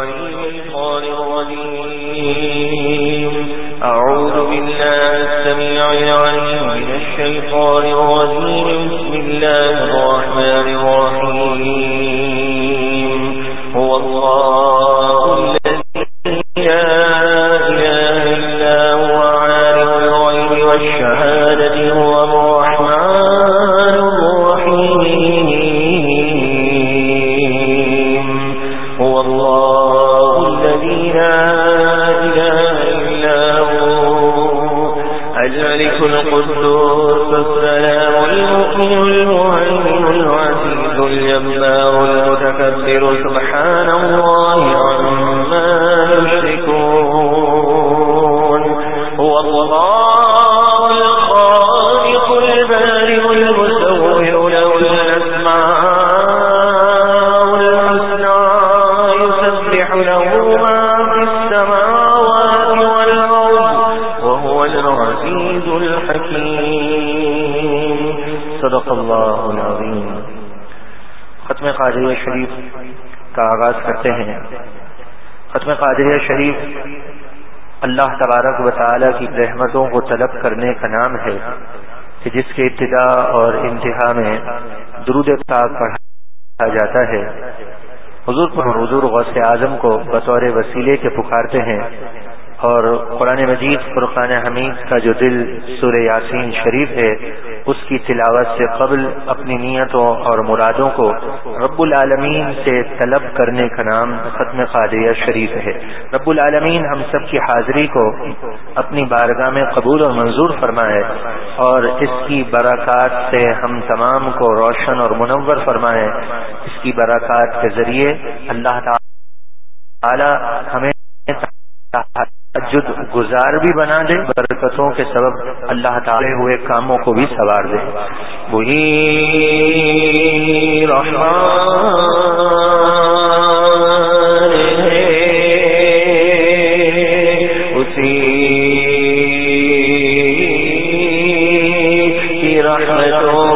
الشيطان الرجيم. أعوذ بالله السميع العليم من الشيطان الرجيم. بسم الله الرحمن الرحيم. هو الله قادریہ شریف اللہ تبارک و تعالی کی رحمتوں کو طلب کرنے کا نام ہے کہ جس کے ابتدا اور انتہا میں درود پاک پڑھا جاتا ہے۔ حضور پر حضور غوث اعظم کو بطور وسیلے کے پکارتے ہیں اور قرآن مجید فرقان حمید کا جو دل سورہ یاسین شریف ہے اس کی تلاوت سے قبل اپنی نیتوں اور مرادوں کو رب العالمین سے طلب کرنے کا نام ختم قادریہ شریف ہے۔ رب العالمین ہم سب کی حاضری کو اپنی بارگاہ میں قبول اور منظور فرمائے اور اس کی برکات سے ہم تمام کو روشن اور منور فرمائے۔ اس کی برکات کے ذریعے اللہ تعالی ہمیں گزار بھی بنا دے، برکتوں کے سبب اللہ تعالی ہوئے کاموں کو بھی سوار دے۔ وہی رحمان اسی رحمتوں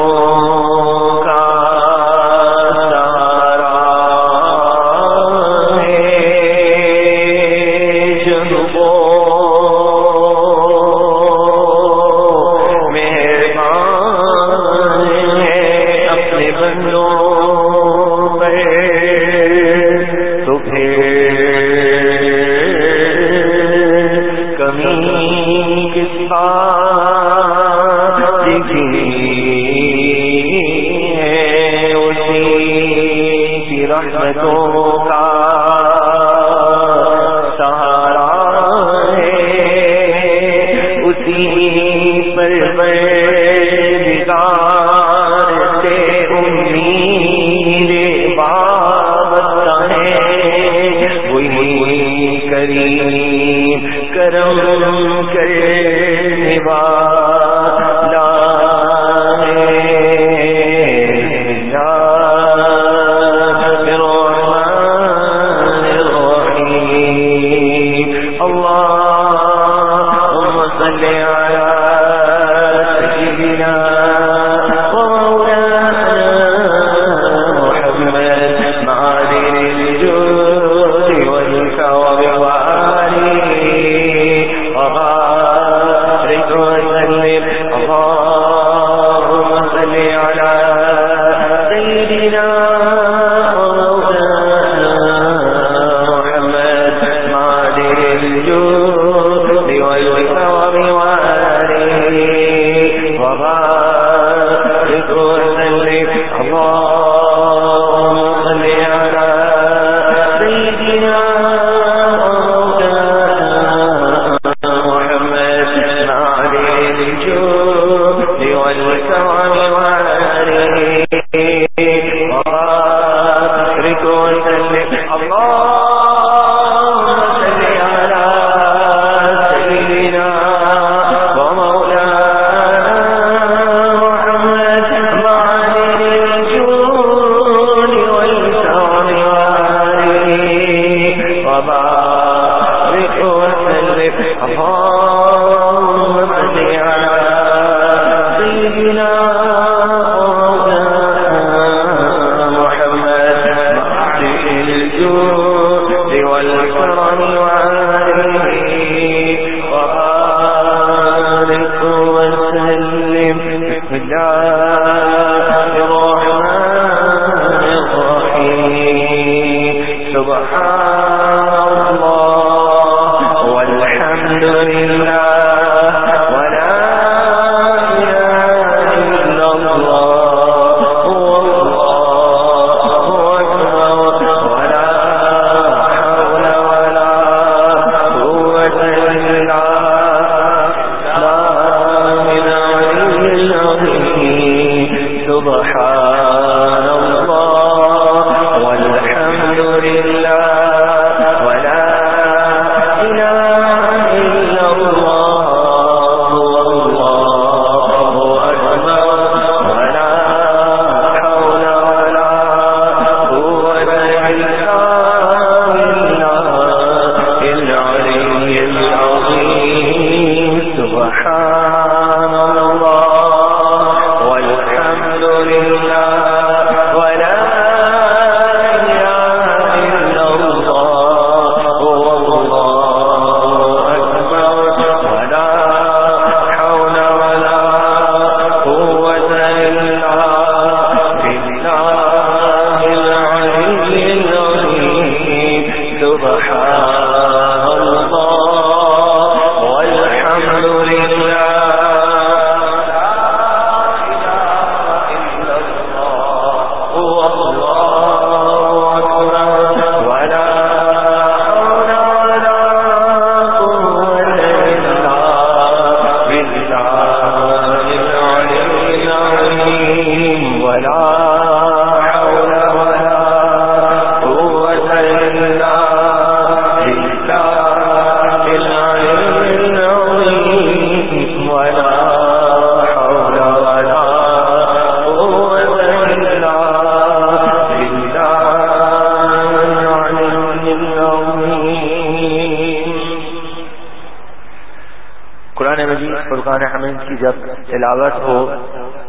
کی جب تلاوت ہو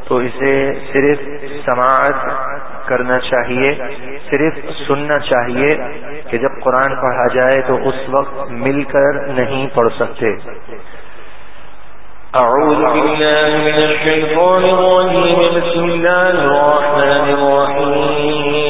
تو اسے صرف سماعت کرنا چاہیے، صرف سننا چاہیے کہ جب قرآن پڑھا جائے تو اس وقت مل کر نہیں پڑھ سکتے۔ أعوذ بالله من الشيطان الرجيم بسم الله الرحمن الرحيم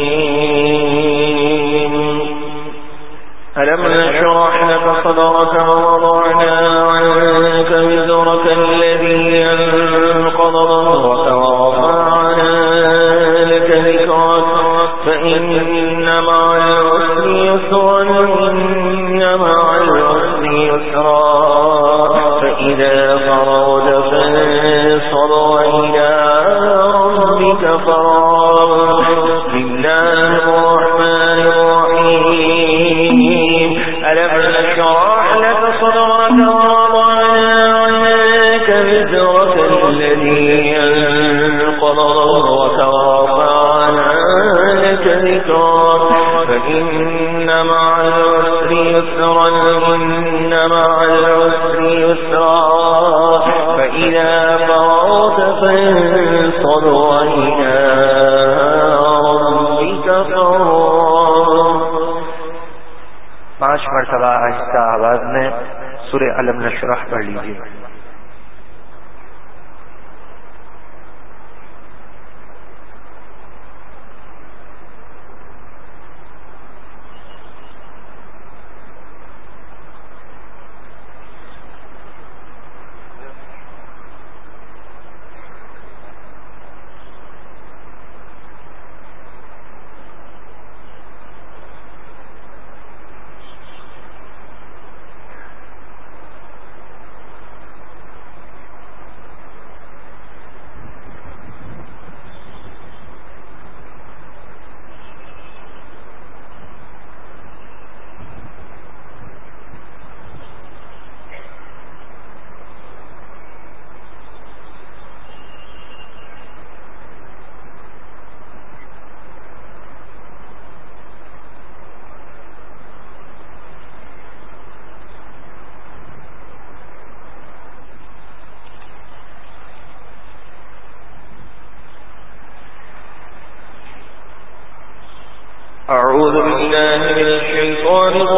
من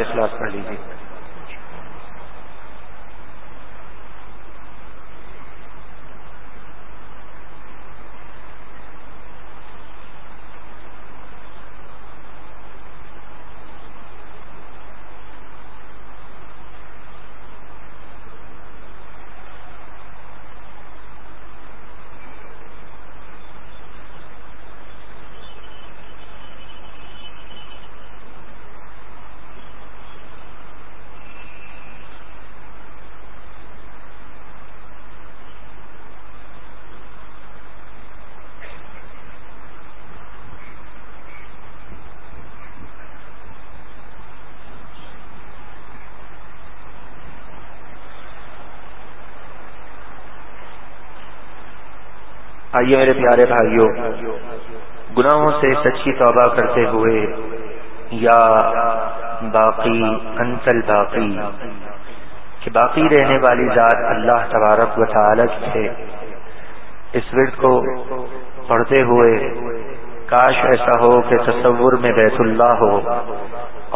اخلاص پڑھ لیجیے آئیے میرے پیارے بھائیوں گناہوں سے سچی توبہ کرتے ہوئے یا باقی، انتل باقی، کہ باقی رہنے والی ذات اللہ تبارک و تعالی کی ہے، اس ورد کو پڑھتے ہوئے کاش ایسا ہو کہ تصور میں بیت اللہ ہو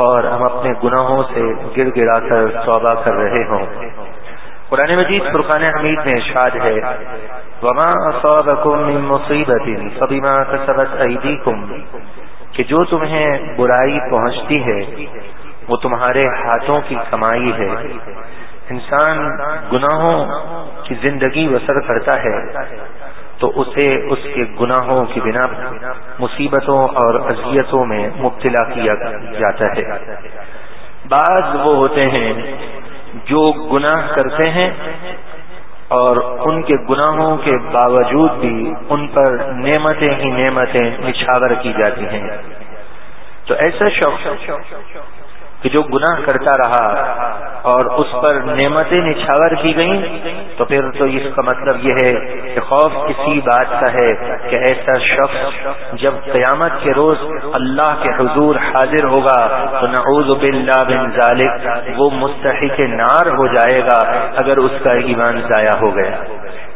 اور ہم اپنے گناہوں سے گر گڑا کر توبہ کر رہے ہوں۔ قرآن مجید، فرقان حمید میں ارشاد ہے، وما اصابکم من مصیبت فبما کسبت ایدیکم کہ جو تمہیں برائی پہنچتی ہے، وہ تمہارے ہاتھوں کی کمائی ہے۔ انسان گناہوں کی زندگی بسر کرتا ہے، تو اسے اس کے گناہوں کی بنا مصیبتوں اور اذیتوں میں مبتلا کیا جاتا ہے۔ بعض وہ ہوتے ہیں جو گناہ کرتے ہیں اور ان کے گناہوں کے باوجود بھی ان پر نعمتیں ہی نعمتیں نچھاور کی جاتی ہیں۔ تو ایسا شخص کہ جو گناہ کرتا رہا اور اس پر نعمتیں نچھاور کی گئیں، تو پھر تو اس کا مطلب یہ ہے کہ خوف کسی بات کا ہے کہ ایسا شخص جب قیامت کے روز اللہ کے حضور حاضر ہوگا، تو نعوذ باللہ بن ذالک، وہ مستحق نار ہو جائے گا اگر اس کا ایمان ضائع ہو گیا۔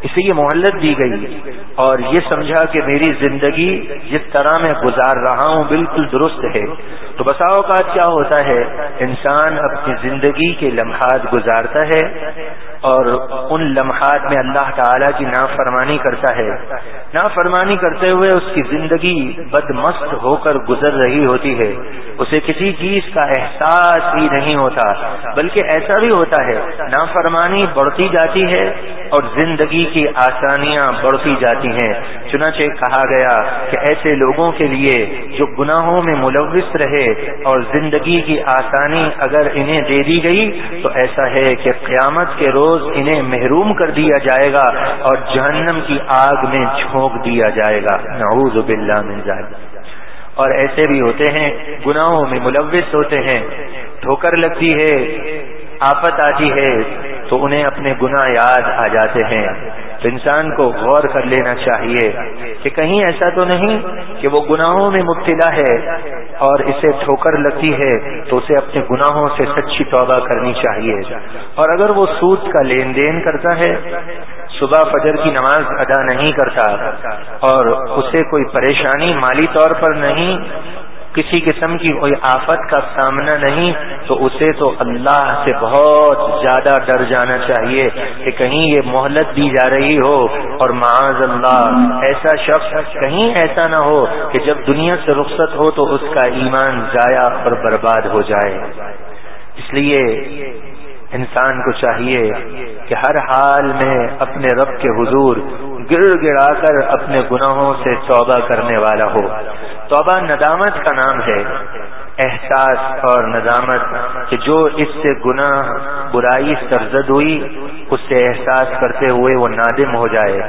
اسے یہ مہلت دی گئی اور یہ سمجھا کہ میری زندگی جس طرح میں گزار رہا ہوں بالکل درست ہے۔ تو بسا اوقات کیا ہوتا ہے، انسان اپنی زندگی کے لمحات گزارتا ہے اور ان لمحات میں اللہ تعالی کی نافرمانی کرتا ہے۔ نافرمانی کرتے ہوئے اس کی زندگی بد مست ہو کر گزر رہی ہوتی ہے۔ اسے کسی چیز کا احساس ہی نہیں ہوتا، بلکہ ایسا بھی ہوتا ہے، نافرمانی بڑھتی جاتی ہے اور زندگی کی آسانیاں بڑھتی جاتی ہیں۔ چنانچہ کہا گیا کہ ایسے لوگوں کے لیے جو گناہوں میں ملوث رہے اور زندگی کی آسانی اگر انہیں دے دی گئی، تو ایسا ہے کہ قیامت کے روز انہیں محروم کر دیا جائے گا اور جہنم کی آگ میں جھونک دیا جائے گا۔ نعوذ باللہ من ذلک۔ اور ایسے بھی ہوتے ہیں، گناہوں میں ملوث ہوتے ہیں۔ ٹھوکر لگتی ہے، آفت آتی ہے، تو انہیں اپنے گناہ یاد آ جاتے ہیں۔ تو انسان کو غور کر لینا چاہیے کہ کہیں ایسا تو نہیں کہ وہ گناہوں میں مبتلا ہے اور اسے ٹھوکر لگتی ہے تو اسے اپنے گناہوں سے سچی توبہ کرنی چاہیے۔ اور اگر وہ سود کا لین دین کرتا ہے، صبح فجر کی نماز ادا نہیں کرتا اور اسے کوئی پریشانی مالی طور پر نہیں کسی قسم کی کوئی آفت کا سامنا نہیں، تو اسے تو اللہ سے بہت زیادہ ڈر جانا چاہیے کہ کہیں یہ مہلت دی جا رہی ہو۔ اور معاذ اللہ، ایسا شخص کہیں ایسا نہ ہو کہ جب دنیا سے رخصت ہو تو اس کا ایمان ضائع اور برباد ہو جائے۔ اس لیے انسان کو چاہیے کہ ہر حال میں اپنے رب کے حضور گڑ گڑا کر اپنے گناہوں سے توبہ کرنے والا ہو۔ توبہ ندامت کا نام ہے۔ احساس اور ندامت کہ جو اس سے گناہ، برائی سرزد ہوئی، اس سے احساس کرتے ہوئے وہ نادم ہو جائے۔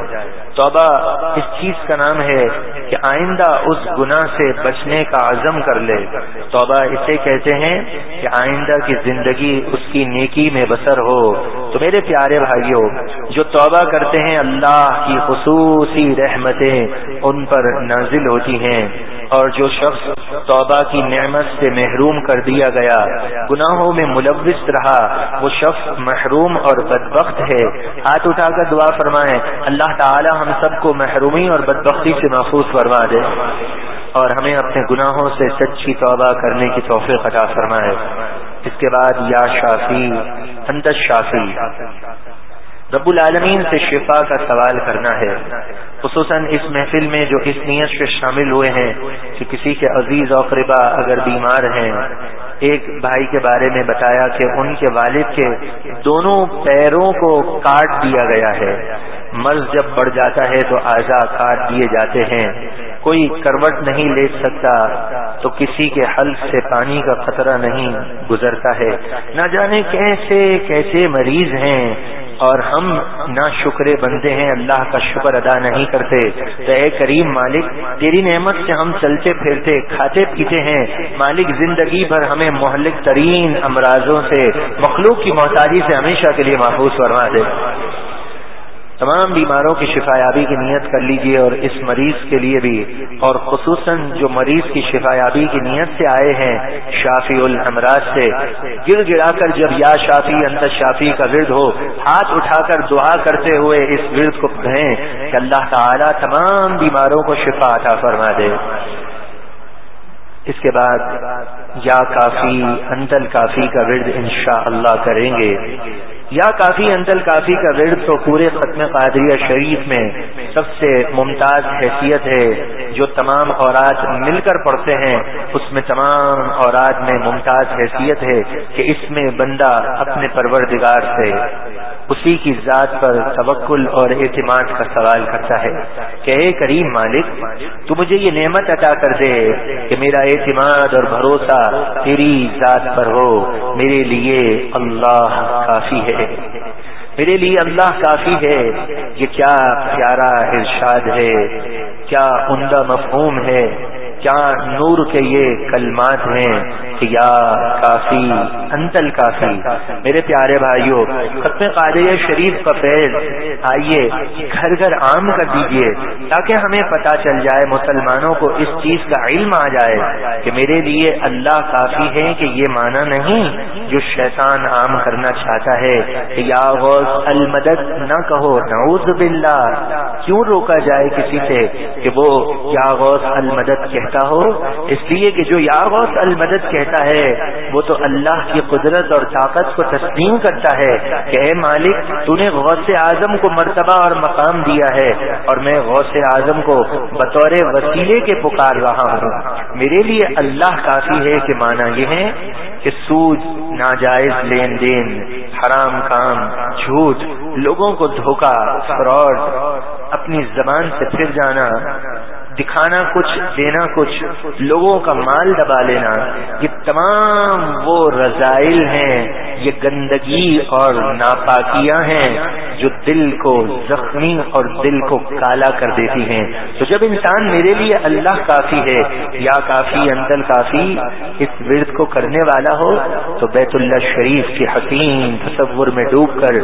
توبہ اس چیز کا نام ہے کہ آئندہ اس گناہ سے بچنے کا عزم کر لے۔ توبہ اسے کہتے ہیں کہ آئندہ کی زندگی اس کی نیکی میں بسر ہو۔ تو میرے پیارے بھائیوں، جو توبہ کرتے ہیں اللہ کی خصوصی رحمتیں ان پر نازل ہوتی ہیں۔ اور جو شخص توبہ کی نعمت سے محروم کر دیا گیا، گناہوں میں ملوث رہا، وہ شخص محروم اور بدبخت ہے۔ ہاتھ اٹھا کر دعا فرمائے اللہ تعالی ہم سب کو محرومی اور بدبختی سے محفوظ فرما دے اور ہمیں اپنے گناہوں سے سچی توبہ کرنے کی توفیق عطا فرمائے۔ اس کے بعد یا شافی، انت شافی رب العالمین سے شفا کا سوال کرنا ہے۔ خصوصاً اس محفل میں جو اس نیت سے شامل ہوئے ہیں کہ کسی کے عزیز اقربا اگر بیمار ہیں، ایک بھائی کے بارے میں بتایا کہ ان کے والد کے دونوں پیروں کو کاٹ دیا گیا ہے۔ مرض جب بڑھ جاتا ہے تو اعضا کاٹ دیے جاتے ہیں۔ کوئی کروٹ نہیں لے سکتا، تو کسی کے حلق سے پانی کا خطرہ نہیں گزرتا ہے۔ نہ جانے کیسے کیسے مریض ہیں۔ اور ہم نہ شکرے بنتے ہیں، اللہ کا شکر ادا نہیں کرتے۔ تو اے کریم مالک، تیری نعمت سے ہم چلتے پھرتے، کھاتے پیتے ہیں۔ مالک، زندگی بھر ہمیں مہلک ترین امراضوں سے، مخلوق کی محتاجی سے ہمیشہ کے لیے محفوظ فرما دے۔ تمام بیماروں کی شفا یابی کی نیت کر لیجیے اور اس مریض کے لیے بھی۔ اور خصوصاً جو مریض کی شفا یابی کی نیت سے آئے ہیں، شافی الحمراج سے۔ گر گرا کر جب یا شافی، انت شافی کا ورد ہو، ہاتھ اٹھا کر دعا کرتے ہوئے اس ورد کو کہیں کہ اللہ تعالی تمام بیماروں کو شفا عطا فرما دے۔ اس کے بعد یا کافی انتل کافی کا ورد انشاءاللہ اللہ کریں گے۔ یا کافی انتل کافی کا ورد تو پورے ختم قادریہ شریف میں سب سے ممتاز حیثیت ہے، جو تمام اوراد مل کر پڑھتے ہیں، اس میں تمام اوراد میں ممتاز حیثیت ہے کہ اس میں بندہ اپنے پروردگار سے اسی کی ذات پر توکل اور اعتماد کا سوال کرتا ہے کہ اے کریم مالک، تو مجھے یہ نعمت عطا کر دے کہ میرا اعتماد اور بھروسہ تیری ذات پر ہو، میرے لیے اللہ کافی ہے۔ میرے لیے اللہ کافی ہے. یہ کیا پیارا ارشاد ہے. کیا عمدہ مفہوم ہے. کیا نور کے یہ کلمات ہیں کہ یا کافی، انتل کافی۔ میرے پیارے بھائیوں ختم قادر شریف کا فیض، آئیے گھر گھر عام کر دیجیے تاکہ ہمیں پتا چل جائے، مسلمانوں کو اس چیز کا علم آ جائے کہ میرے لیے اللہ کافی ہے کہ یہ مانا نہیں جو شیطان عام کرنا چاہتا ہے کہ یا غوث المدد نہ کہو، نعوذ باللہ۔ کیوں روکا جائے کسی سے کہ وہ یا غوث المدد کہ کہتا ہو اس لیے کہ جو یا غوث المدد کہتا ہے، وہ تو اللہ کی قدرت اور طاقت کو تسلیم کرتا ہے کہ اے مالک، تو نے غوث اعظم کو مرتبہ اور مقام دیا ہے اور میں غوث اعظم کو بطور وسیلے کے پکار رہا ہوں۔ میرے لیے اللہ کافی ہے کہ مانا یہ ہے کہ سود، ناجائز لین دین حرام کام، جھوٹ، لوگوں کو دھوکہ، فراڈ، اپنی زبان سے پھر جانا دکھانا کچھ، دینا کچھ، لوگوں کا مال دبا لینا، یہ تمام وہ رضائل ہیں، یہ گندگی اور ناپاکیاں ہیں جو دل کو زخمی اور دل کو کالا کر دیتی ہیں۔ تو جب انسان میرے لیے اللہ کافی ہے یا کافی اندل کافی، اس ورد کو کرنے والا ہو، تو بیت اللہ شریف کی حکیم تصور میں ڈوب کر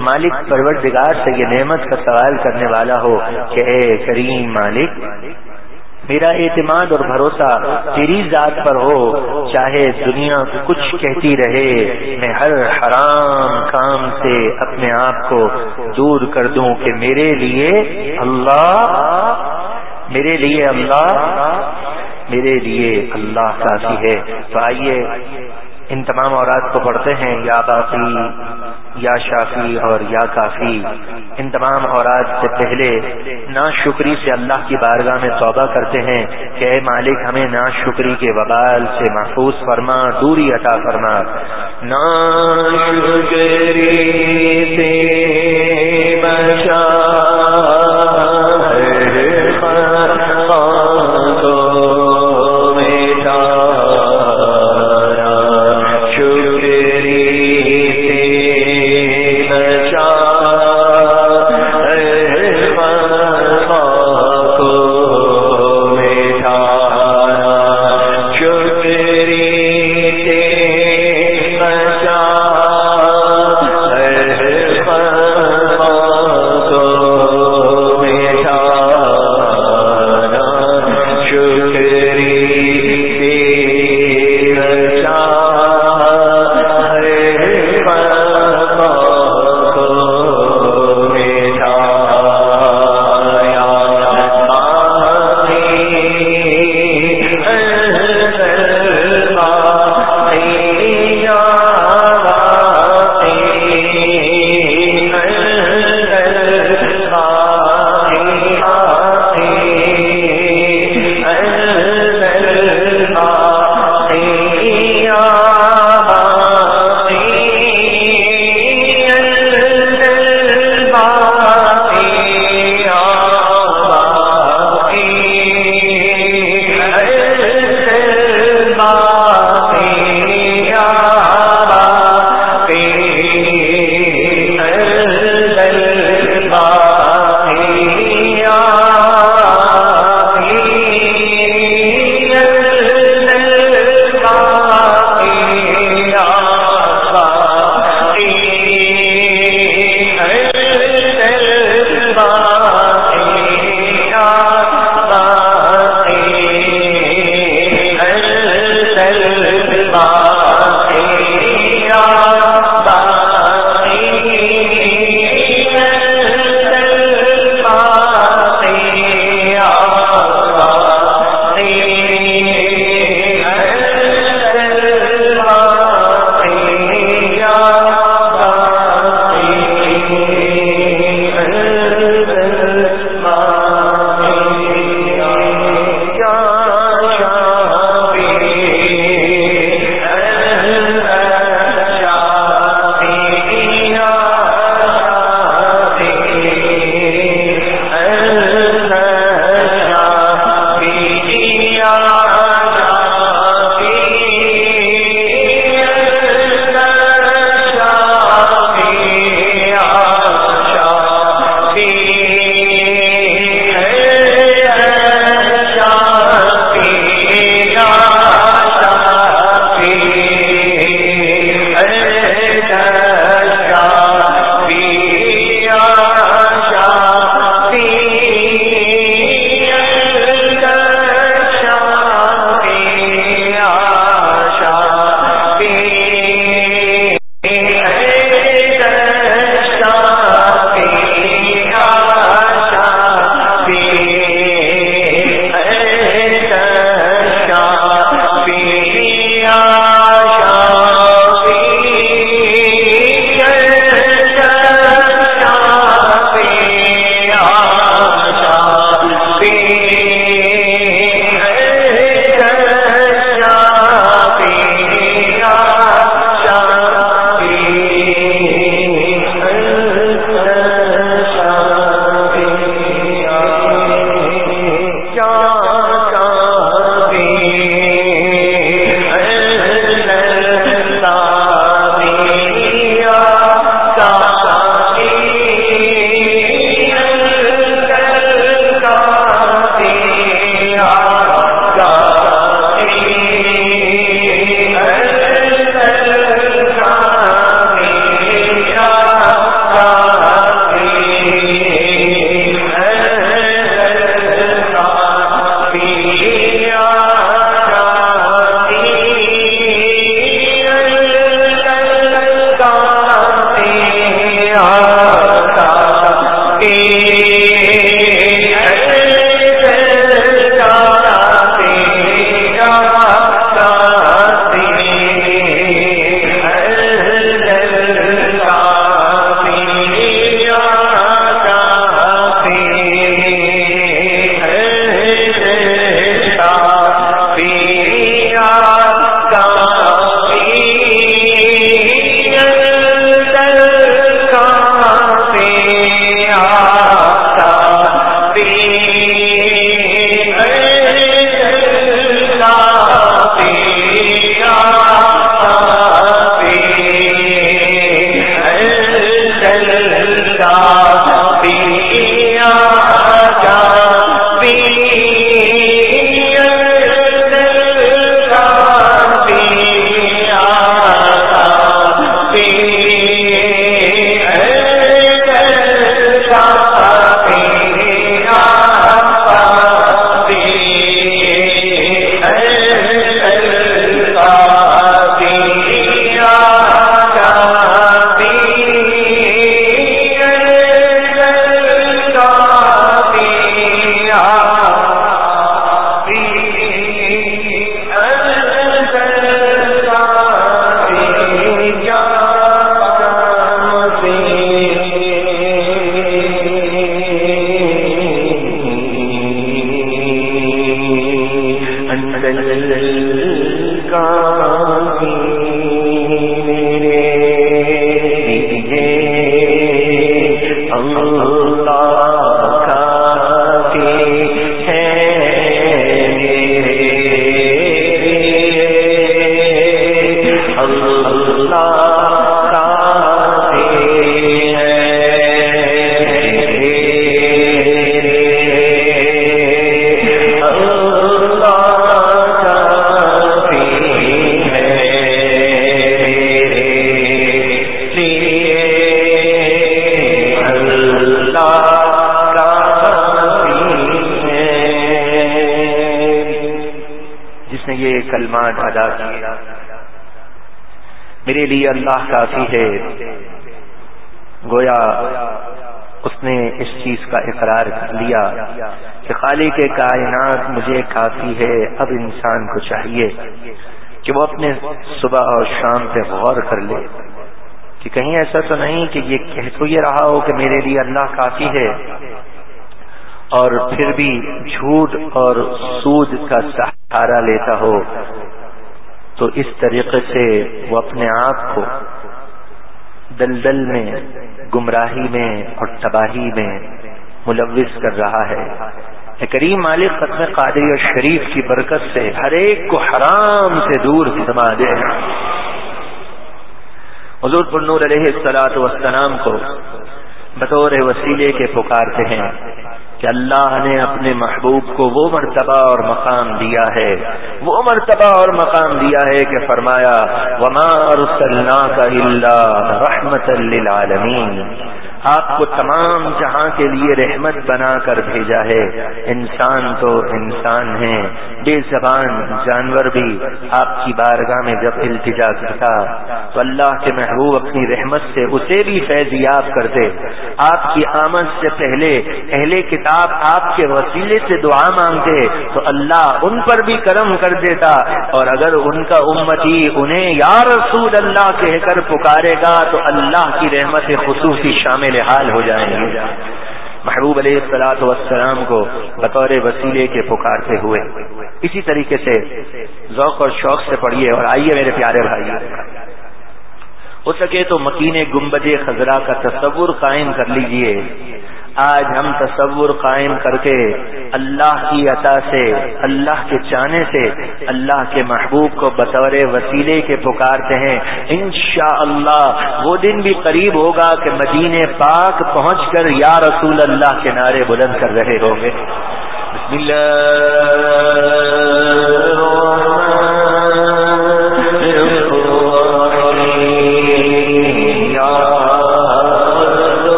مالک پروردگار سے یہ نعمت کا سوال کرنے والا ہو کہ اے کریم مالک میرا اعتماد اور بھروسہ تیری ذات پر ہو، چاہے دنیا کچھ کہتی رہے، میں ہر حرام کام سے اپنے آپ کو دور کر دوں کہ میرے لیے اللہ، میرے لیے اللہ، میرے لیے اللہ کافی ہے۔ تو آئیے ان تمام اورات کو پڑھتے ہیں، یا باقی، یا شافی اور یا کافی۔ ان تمام اورات سے پہلے نا شکری سے اللہ کی بارگاہ میں توبہ کرتے ہیں کہ اے مالک، ہمیں نا شکری کے وبال سے محفوظ فرما، دوری عطا فرما۔ ناشکری سے بچا۔ ہے گویا اس نے اس چیز کا اقرار کر لیا کہ خالی کے کائنات مجھے کافی ہے، اب انسان کو چاہیے کہ وہ اپنے صبح اور شام پہ غور کر لے۔ کہ کہیں ایسا تو نہیں کہ یہ کہہ تو یہ رہا ہو کہ میرے لیے اللہ کافی ہے اور پھر بھی جھوٹ اور سود کا سہارا لیتا ہو۔ تو اس طریقے سے وہ اپنے آپ کو دلدل میں، گمراہی میں اور تباہی میں ملوث کر رہا ہے۔ کریم مالک ختم قادری اور شریف کی برکت سے ہر ایک کو حرام سے دور سما دے۔ حضور پنور علیہ السلاط وسلام کو بطور وسیلے کے پکارتے ہیں۔ کہ اللہ نے اپنے محبوب کو وہ مرتبہ اور مقام دیا ہے، وہ مرتبہ اور مقام دیا ہے کہ فرمایا، وما ارسلناک الا رحمت للعالمین آپ کو تمام جہاں کے لیے رحمت بنا کر بھیجا ہے۔ انسان تو انسان ہے بے زبان جانور بھی۔ آپ کی بارگاہ میں جب التجا کرتا، تو اللہ کے محبوب اپنی رحمت سے اسے بھی فیض یاب کرتے۔ آپ کی آمد سے پہلے اہل کتاب آپ کے وسیلے سے دعا مانگتے، تو اللہ ان پر بھی کرم کر دیتا۔ اور اگر ان کا امتی انہیں یا رسول اللہ کہہ کر پکارے گا، تو اللہ کی رحمت خصوصی شامل حال ہو جائیں۔ گے محبوب علیہ السلاط والسلام کو بطور وسیلے کے پکارتے ہوئے۔ اسی طریقے سے ذوق اور شوق سے پڑھیے اور آئیے میرے پیارے بھائی۔ ہو سکے تو مکین گمبج خزرہ کا تصور قائم کر لیجیے۔ آج ہم تصور قائم کر کے اللہ کی عطا سے، اللہ کے چانے سے، اللہ کے محبوب کو بطور وسیلے کے پکارتے ہیں۔ انشاءاللہ اللہ وہ دن بھی قریب ہوگا کہ مدین پاک پہنچ کر یا رسول اللہ کے نعرے بلند کر رہے ہوں گے۔ بسم اللہ۔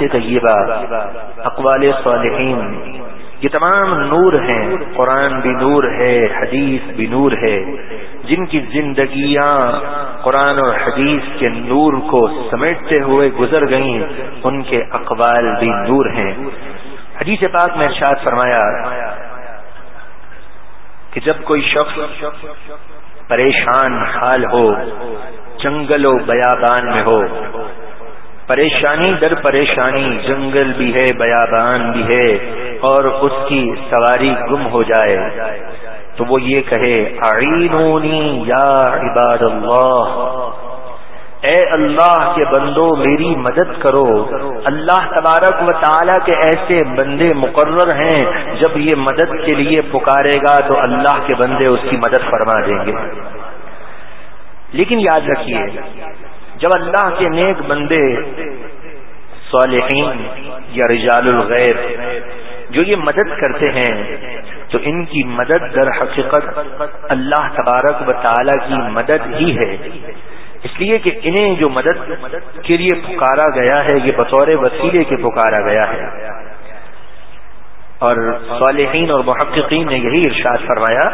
احادیث طیبہ، اقوال صالحین، یہ تمام نور ہیں، قرآن بھی نور ہے، حدیث بھی نور ہے، جن کی زندگیاں قرآن اور حدیث کے نور کو سمیٹتے ہوئے گزر گئیں، ان کے اقوال بھی نور ہیں۔ حدیث پاک میں ارشاد فرمایا کہ جب کوئی شخص پریشان حال ہو، جنگل و بیابان میں ہو پریشانی در پریشانی، جنگل بھی ہے، بیابان بھی ہے، اور اس کی سواری گم ہو جائے۔ تو وہ یہ کہے آئینونی یا عباد اللہ، اے اللہ کے بندو، میری مدد کرو۔ اللہ تبارک و تعالی کے ایسے بندے مقرر ہیں، جب یہ مدد کے لیے پکارے گا تو اللہ کے بندے اس کی مدد فرما دیں گے۔ لیکن یاد رکھیے جب اللہ کے نیک بندے، صالحین یا رجال الغیر جو یہ مدد کرتے ہیں، تو ان کی مدد در حقیقت اللہ تبارک و تعالی کی مدد ہی ہے۔ اس لیے کہ انہیں جو مدد کے لیے پکارا گیا ہے، یہ بطور وسیلے کے پکارا گیا ہے۔ اور صالحین اور محققین نے یہی ارشاد فرمایا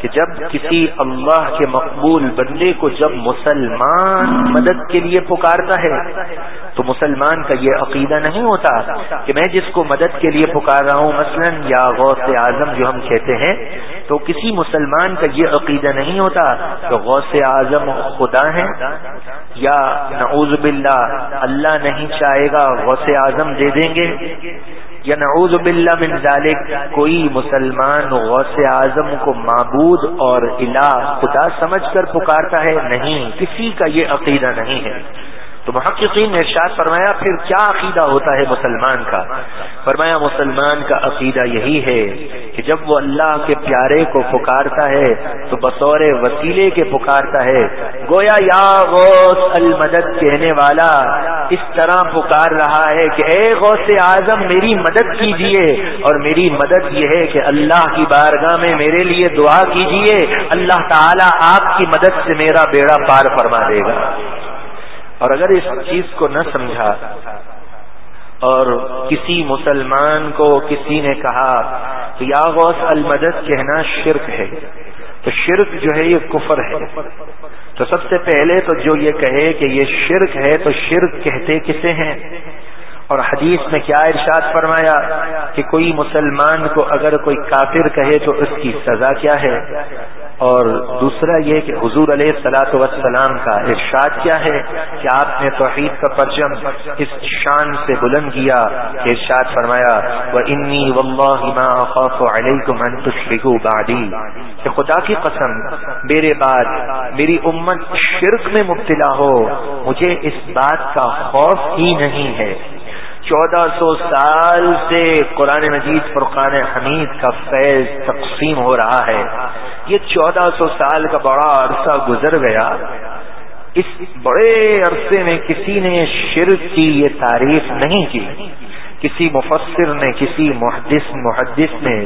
کہ جب کسی اللہ کے مقبول بندے کو جب مسلمان مدد کے لیے پکارتا ہے، تو مسلمان کا یہ عقیدہ نہیں ہوتا کہ میں جس کو مدد کے لیے پکار رہا ہوں، مثلا یا غوث اعظم جو ہم کہتے ہیں، تو کسی مسلمان کا یہ عقیدہ نہیں ہوتا کہ غوث اعظم خدا ہیں یا نعوذ باللہ، اللہ نہیں چاہے گا، غوث اعظم دے دیں گے۔ یا نعوذ باللہ من ذالک، کوئی مسلمان غوث اعظم کو معبود اور الہ خدا سمجھ کر پکارتا ہے؟ نہیں، کسی کا یہ عقیدہ نہیں ہے۔ تو محققین نے ارشاد فرمایا، پھر کیا عقیدہ ہوتا ہے مسلمان کا؟ فرمایا، مسلمان کا عقیدہ یہی ہے کہ جب وہ اللہ کے پیارے کو پکارتا ہے، تو بطور وسیلے کے پکارتا ہے۔ گویا یا غوث المدد کہنے والا اس طرح پکار رہا ہے کہ، اے غوث اعظم، میری مدد کیجیے۔ اور میری مدد یہ ہے کہ اللہ کی بارگاہ میں میرے لیے دعا کیجیے۔ اللہ تعالی آپ کی مدد سے میرا بیڑا پار فرما دے گا۔ اور اگر اس چیز کو نہ سمجھا اور کسی مسلمان کو کسی نے کہا کہ یا غوث المدد کہنا شرک ہے، تو شرک جو ہے یہ کفر ہے۔ تو سب سے پہلے تو جو یہ کہے کہ یہ شرک ہے تو شرک کہتے کسے ہیں؟ اور حدیث میں کیا ارشاد فرمایا کہ کوئی مسلمان کو اگر کوئی کافر کہے تو اس کی سزا کیا ہے؟ اور دوسرا یہ کہ حضور علیہ السلاۃ وسلام کا ارشاد کیا ہے کہ آپ نے توحید کا پرچم اس شان سے بلند کیا کہ ارشاد فرمایا وہ انی بعدی کہ خدا کی قسم، میرے بعد میری امت شرک میں مبتلا ہو، مجھے اس بات کا خوف ہی نہیں ہے۔ چودہ سو سال سے قرآن مجید فرقان حمید کا فیض تقسیم ہو رہا ہے۔ یہ چودہ سو سال کا بڑا عرصہ گزر گیا۔ اس بڑے عرصے میں کسی نے شرک کی یہ تعریف نہیں کی۔ کسی مفسر نے، کسی محدث محدث نے،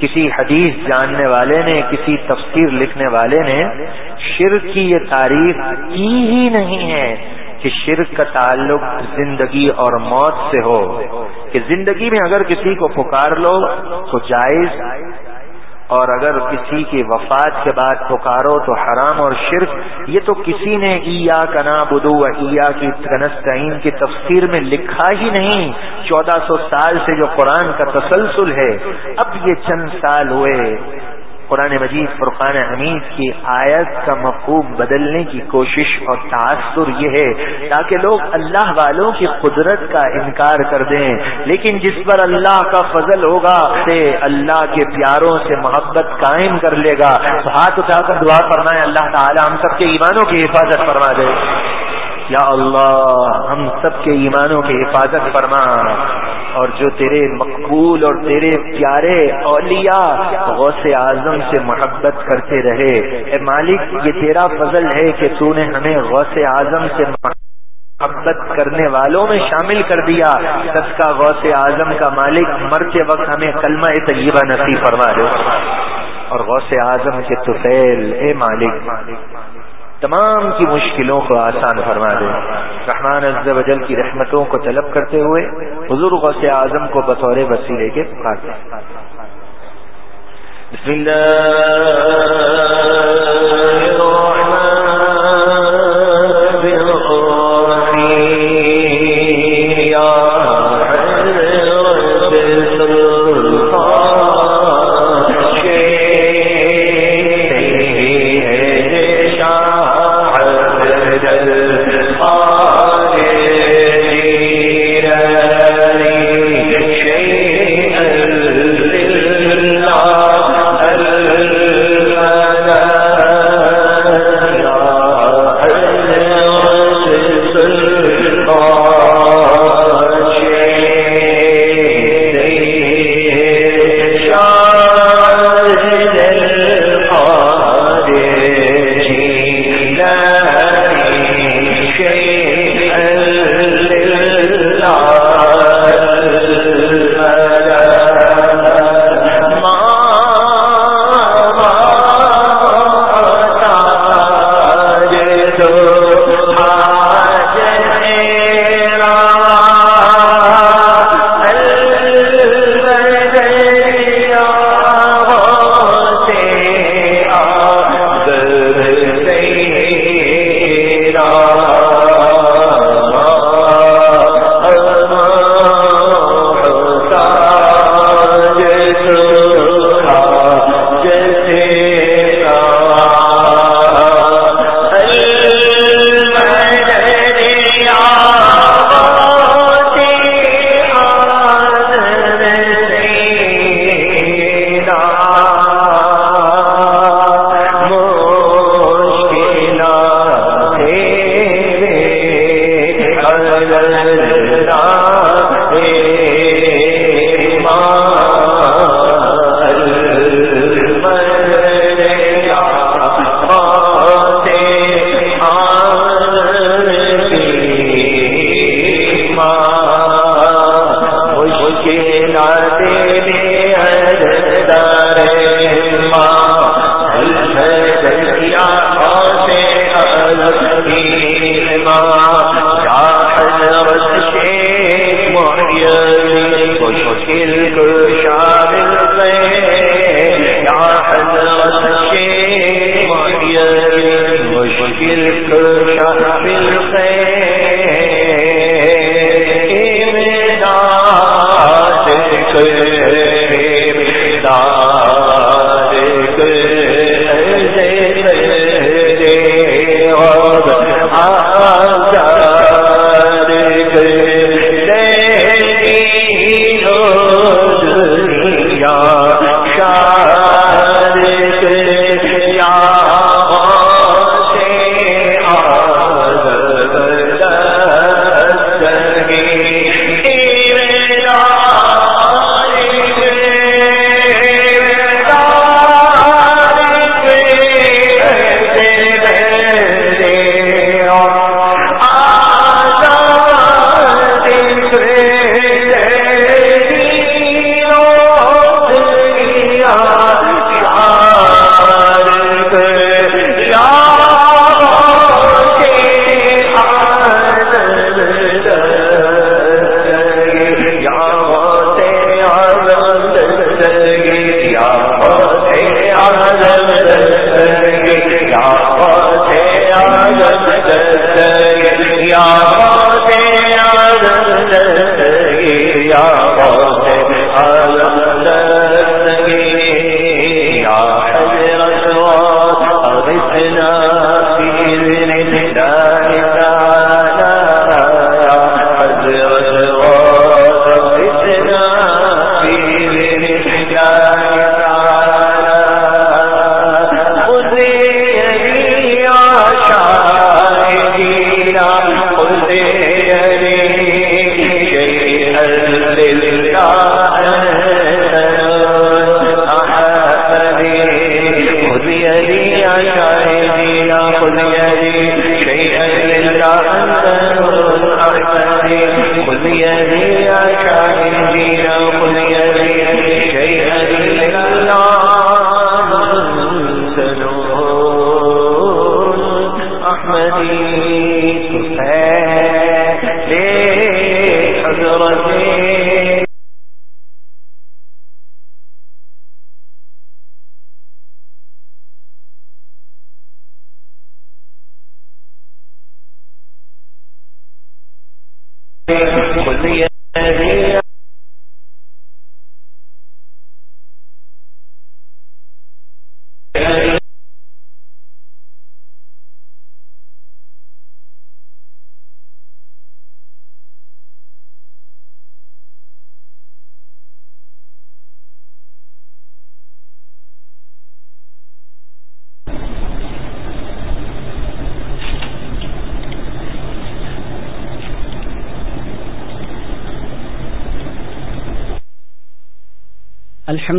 کسی حدیث جاننے والے نے، کسی تفسیر لکھنے والے نے شرک کی یہ تعریف کی ہی نہیں ہے۔ کہ شرک کا تعلق زندگی اور موت سے ہو، کہ زندگی میں اگر کسی کو پکار لو تو جائز، اور اگر کسی کی وفات کے بعد پکارو تو حرام اور شرک، یہ تو کسی نے ایا کنا بدو ایا کی کنستین کی تفسیر میں لکھا ہی نہیں۔ چودہ سو سال سے جو قرآن کا تسلسل ہے، اب یہ چند سال ہوئے۔ قرآن مجید، فرقان حمید کی آیت کا مفہوم بدلنے کی کوشش اور تاثر یہ ہے تاکہ لوگ اللہ والوں کی قدرت کا انکار کر دیں۔ لیکن جس پر اللہ کا فضل ہوگا سے اللہ کے پیاروں سے محبت قائم کر لے گا۔ تو ہاتھ اٹھا کر دعا فرمائے، اللہ تعالی ہم سب کے ایمانوں کی حفاظت فرما دے۔ یا اللہ، ہم سب کے ایمانوں کی حفاظت فرما۔ اور جو تیرے مقبول اور تیرے پیارے اولیاء غوث اعظم سے محبت کرتے رہے۔ اے مالک، یہ تیرا فضل ہے کہ تو نے ہمیں غوث اعظم سے محبت کرنے والوں میں شامل کر دیا۔ سب کا غوث اعظم کا مالک مرتے وقت ہمیں کلمہ طیبہ نصیب فرما دے۔ اور غوث اعظم کے توفیل اے مالک تمام کی مشکلوں کو آسان فرما دے۔ رحمان عز و جل کی رحمتوں کو طلب کرتے ہوئے حضور غوث اعظم کو بطور وسیلے کے پکارتے بسم اللہ۔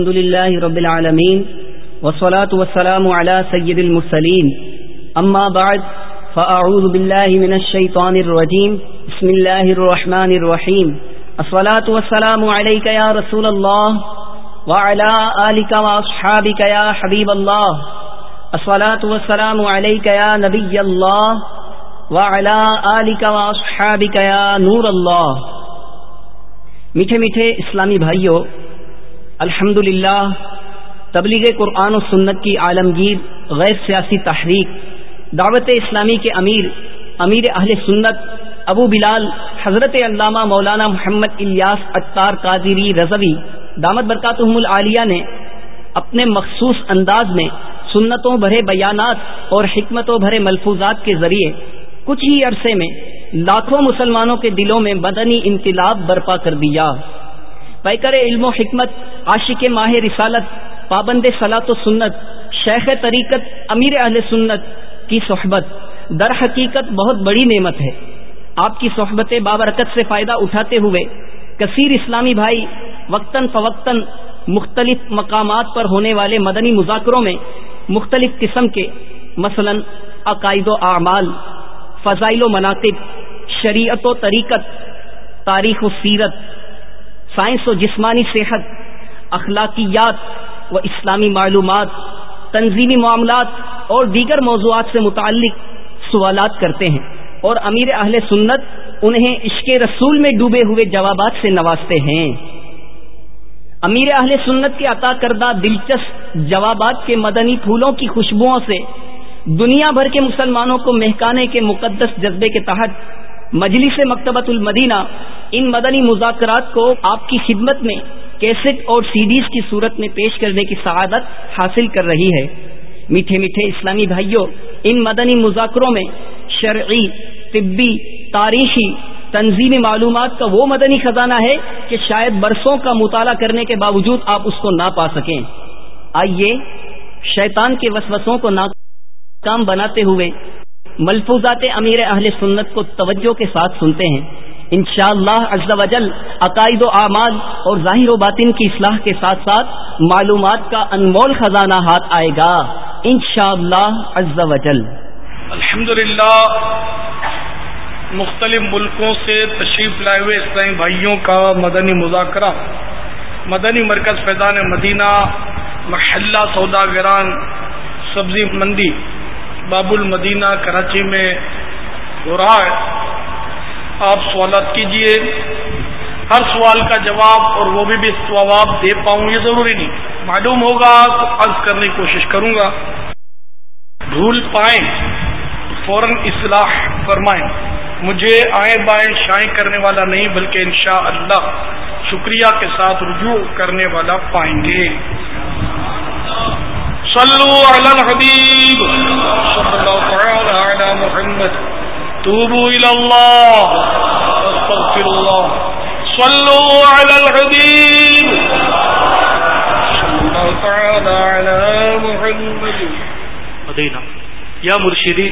الحمد لله رب العالمين والصلاة والسلام على سيد المرسلين أما بعد فأعوذ بالله من الشيطان الرجيم بسم الله الرحمن الرحيم الصلاة والسلام عليك يا رسول الله وعلى آلك وأصحابك يا حبيب الله الصلاة والسلام عليك يا نبي الله وعلى آلك وأصحابك يا نور الله میٹھے میٹھے اسلامی بھائیوں الحمد تبلیغ قرآن و سنت کی عالمگیر، غیر سیاسی تحریک، دعوت اسلامی کے امیر امیر اہل سنت، ابو بلال، حضرت علامہ مولانا محمد الیاس اطار قادری رضوی، دامت برکاتہم العالیہ نے اپنے مخصوص انداز میں سنتوں بھرے بیانات اور حکمتوں بھرے ملفوظات کے ذریعے کچھ ہی عرصے میں لاکھوں مسلمانوں کے دلوں میں مدنی انقلاب برپا کر دیا۔ پیکر علم و حکمت، عاشق ماہ رسالت، پابند سلاط و سنت، شیخ طریقت، امیر اہل سنت کی صحبت۔ در حقیقت بہت بڑی نعمت ہے۔ آپ کی صحبت بابرکت سے فائدہ اٹھاتے ہوئے کثیر اسلامی بھائی وقتاً فوقتاً مختلف مقامات پر ہونے والے مدنی مذاکروں میں مختلف قسم کے مثلا عقائد و اعمال، فضائل و مناقب، شریعت و طریقت، تاریخ و سیرت سائنس و جسمانی صحت، اخلاقیات و اسلامی معلومات، تنظیمی معاملات اور دیگر موضوعات سے متعلق سوالات کرتے ہیں اور امیر اہل سنت انہیں عشق رسول میں ڈوبے ہوئے جوابات سے نوازتے ہیں۔ امیر اہل سنت کے عطا کردہ دلچسپ جوابات کے مدنی پھولوں کی خوشبوؤں سے دنیا بھر کے مسلمانوں کو مہکانے کے مقدس جذبے کے تحت مجلس مکتبۃ المدینہ ان مدنی مذاکرات کو آپ کی خدمت میں کیسٹ اور سیڈیز کی صورت میں پیش کرنے کی سعادت حاصل کر رہی ہے۔ میٹھے میٹھے اسلامی بھائیوں، ان مدنی مذاکروں میں شرعی، طبی، تاریخی، تنظیمی معلومات کا وہ مدنی خزانہ ہے کہ شاید برسوں کا مطالعہ کرنے کے باوجود آپ اس کو نہ پا سکیں۔ آئیے شیطان کے وسوسوں کو ناکام بناتے ہوئے ملفوظات امیر اہل سنت کو توجہ کے ساتھ سنتے ہیں۔ انشاءاللہ شاء اللہ وجل عقائد و اعمال اور ظاہر و باطن کی اصلاح کے ساتھ ساتھ معلومات کا انمول خزانہ ہاتھ آئے گا۔ انشاءاللہ شاء وجل۔ الحمد مختلف ملکوں سے تشریف لائے ہوئے اسلامی بھائیوں کا مدنی مذاکرہ، مدنی مرکز فیضان مدینہ، محلہ سودا گران سبزی مندی باب المدینہ کراچی میں ہو رہا ہے۔ آپ سوالات کیجیے۔ ہر سوال کا جواب اور وہ بھی بھی جواب دے پاؤں یہ ضروری نہیں۔ معلوم ہوگا تو عرض کرنے کی کوشش کروں گا۔ بھول پائیں، فوراً اصلاح فرمائیں۔ مجھے آئیں بائیں شائیں کرنے والا نہیں، بلکہ انشاءاللہ اللہ شکریہ کے ساتھ رجوع کرنے والا پائیں گے۔ صلو علی الحبیب صلی اللہ علی محمد توبوا الى اللہ استغفر اللہ صلو علی الحبیب صلی اللہ علی محمد. مدینہ. یا مرشدی،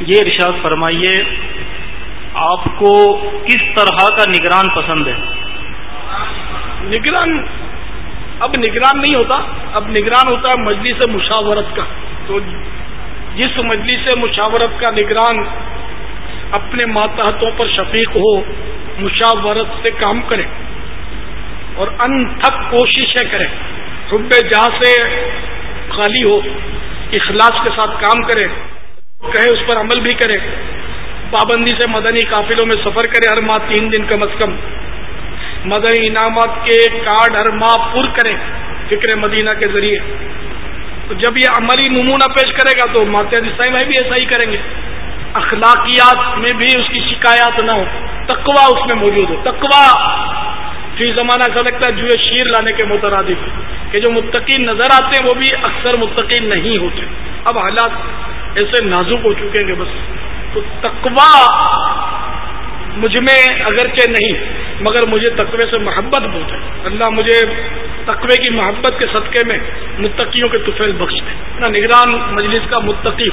یہ ارشاد فرمائیے، آپ کو کس طرح کا نگران پسند ہے؟ نگران، اب نگران نہیں ہوتا، اب نگران ہوتا ہے مجلس مشاورت کا۔ تو جس مجلس مشاورت کا نگران اپنے ماتحتوں پر شفیق ہو، مشاورت سے کام کرے اور ان تھک کوششیں کرے، حب جہاں سے خالی ہو، اخلاص کے ساتھ کام کرے، کہے اس پر عمل بھی کرے، پابندی سے مدنی قافلوں میں سفر کرے ہر ماہ تین دن کم از کم، مدنی انعامات کے کارڈ ہر ماہ پر کرے فکر مدینہ کے ذریعے۔ تو جب یہ عملی نمونہ پیش کرے گا تو ماتیا دسائی میں بھی ایسا ہی کریں گے۔ اخلاقیات میں بھی اس کی شکایات نہ ہو۔ تقوا اس میں موجود ہو۔ تقوا فی زمانہ ایسا لگتا ہے جو شیر لانے کے مترادف کہ جو متقین نظر آتے ہیں وہ بھی اکثر متقین نہیں ہوتے۔ اب حالات ایسے نازک ہو چکے ہیں بس۔ تو تقوا مجھ میں اگرچہ نہیں، مگر مجھے تقوی سے محبت بہت ہے۔ اللہ مجھے تقوی کی محبت کے صدقے میں متقیوں کے طفیل بخش دے نا نگران مجلس کا متقی،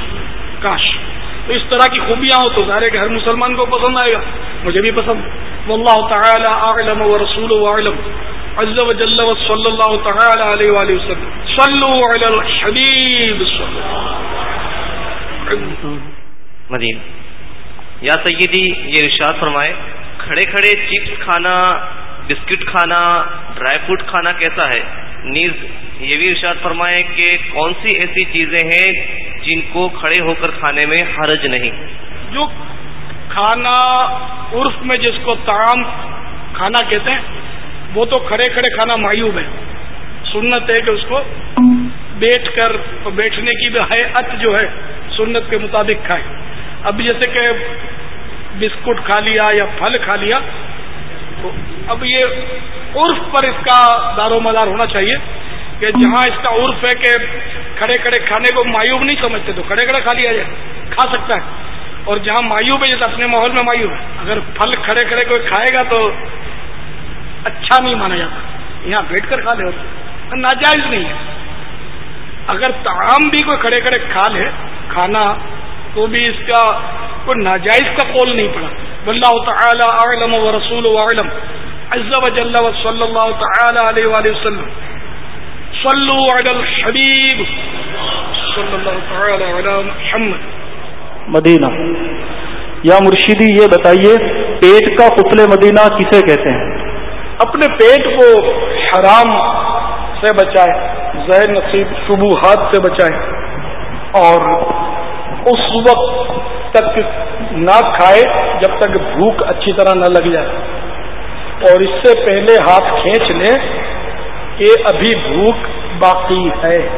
کاش۔ تو اس طرح کی خوبیاں ہو تو ظاہر کہ ہر مسلمان کو پسند آئے گا۔ مجھے بھی پسند۔ واللہ تعالی اعلم و رسول اعلم عز و جل و صلی اللہ تعالی علیہ وآلہ وسلم۔ صلو علی الحبیب مدین یا سیدی یہ ارشاد فرمائے، کھڑے کھڑے چپس کھانا، بسکٹ کھانا، ڈرائی فروٹ کھانا کیسا ہے؟ نیز یہ بھی ارشاد فرمائے کہ کون سی ایسی چیزیں ہیں جن کو کھڑے ہو کر کھانے میں حرج نہیں۔ جو کھانا عرف میں جس کو تعام کھانا کہتے ہیں، وہ تو کھڑے کھڑے کھانا مایوب ہے۔ سنت ہے کہ اس کو بیٹھ کر بیٹھنے کی بھی حیت جو ہے، سنت کے مطابق کھائے۔ اب جیسے کہ بسکٹ کھا لیا یا پھل کھا لیا، تو اب یہ عرف پر اس کا دار و مدار ہونا چاہیے کہ جہاں اس کا عرف ہے کہ کھڑے کھڑے کھانے کو مایوب نہیں سمجھتے تو کھڑے کھڑے کھا لیا جائے، کھا سکتا ہے۔ اور جہاں مایوب ہے جیسے اپنے ماحول میں مایوب ہے۔ اگر پھل کھڑے کھڑے کوئی کھائے گا تو اچھا نہیں مانا جاتا۔ یہاں بیٹھ کر کھا لے ناجائز نہیں ہے۔ اگر تعام بھی کوئی کھڑے کھڑے کھا لے، کھانا، تو بھی اس کا کوئی ناجائز کا قول نہیں پڑا۔ واللہ تعالی اعلم و رسول اعلم۔ عز و جل و صلی اللہ تعالی علیہ وآلہ وسلم۔ صلو علی الحبیب صلی اللہ تعالی علی محمد. مدینہ۔ یا مرشدی یہ بتائیے پیٹ کا قفل مدینہ کسے کہتے ہیں؟ اپنے پیٹ کو حرام سے بچائے زہر نصیب شبوہات سے بچائے اور اس وقت تک نہ کھائے جب تک بھوک اچھی طرح نہ لگ جائے۔ اور اس سے پہلے ہاتھ کھینچ لیں کہ ابھی بھوک باقی ہے۔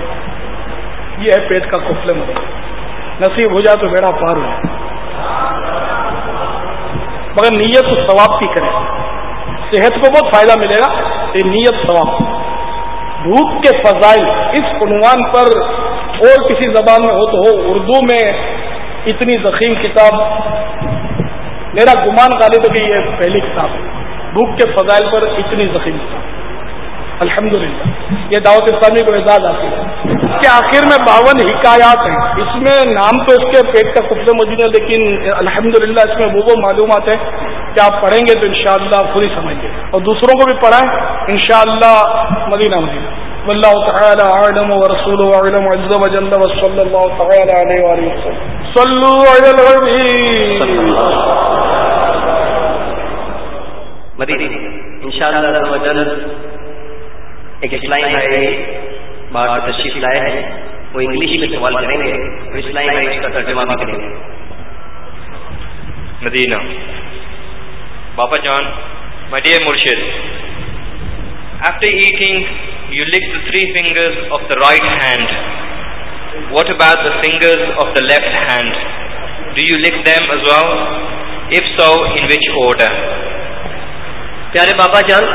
یہ ہے پیٹ کا کفلے میں نصیب ہو جائے تو بیڑا پار ہو مگر نیت تو ثواب کی کرے۔ صحت کو بہت فائدہ ملے گا یہ نیت ثواب۔ بھوک کے فضائل، اس عنوان پر اور کسی زبان میں ہو تو ہو۔ اردو میں اتنی زخیم کتاب۔ میرا گمان غالب ہے کہ یہ پہلی کتاب ہے۔ بھوک کے فضائل پر اتنی زخیم کتاب۔ الحمد للہ یہ دعوت اسلامی کو اعزاز آتی ہے۔ اس کے آخر میں باون حکایات ہیں۔ اس میں نام تو اس کے پیٹ کا قبضے موجود ہے لیکن الحمد للہ اس میں وہ وہ معلومات ہیں کہ آپ پڑھیں گے تو انشاءاللہ شاء اللہ سمجھ گے۔ اور دوسروں کو بھی پڑھائیں، انشاءاللہ مدینہ مدینہ۔ والله تعالى أعلم ورسوله أعلم عز و وجل وصلى الله تعالى عليه وآله وسلم صلوا على الغبي مدینی انشاءاللہ عز وجل ایک اسلائی بھائی باہر تشریف لائے ہیں وہ انگلش میں سوال کریں گے تو اسلائی بھائی اس کا ترجمہ بھی کریں گے۔ مدینہ۔ بابا جان مائی ڈیئر مرشد after eating you lick three finger of the right hand what about the finger of the left hand do you lick them as well if so in which لکم پیارے بابا جان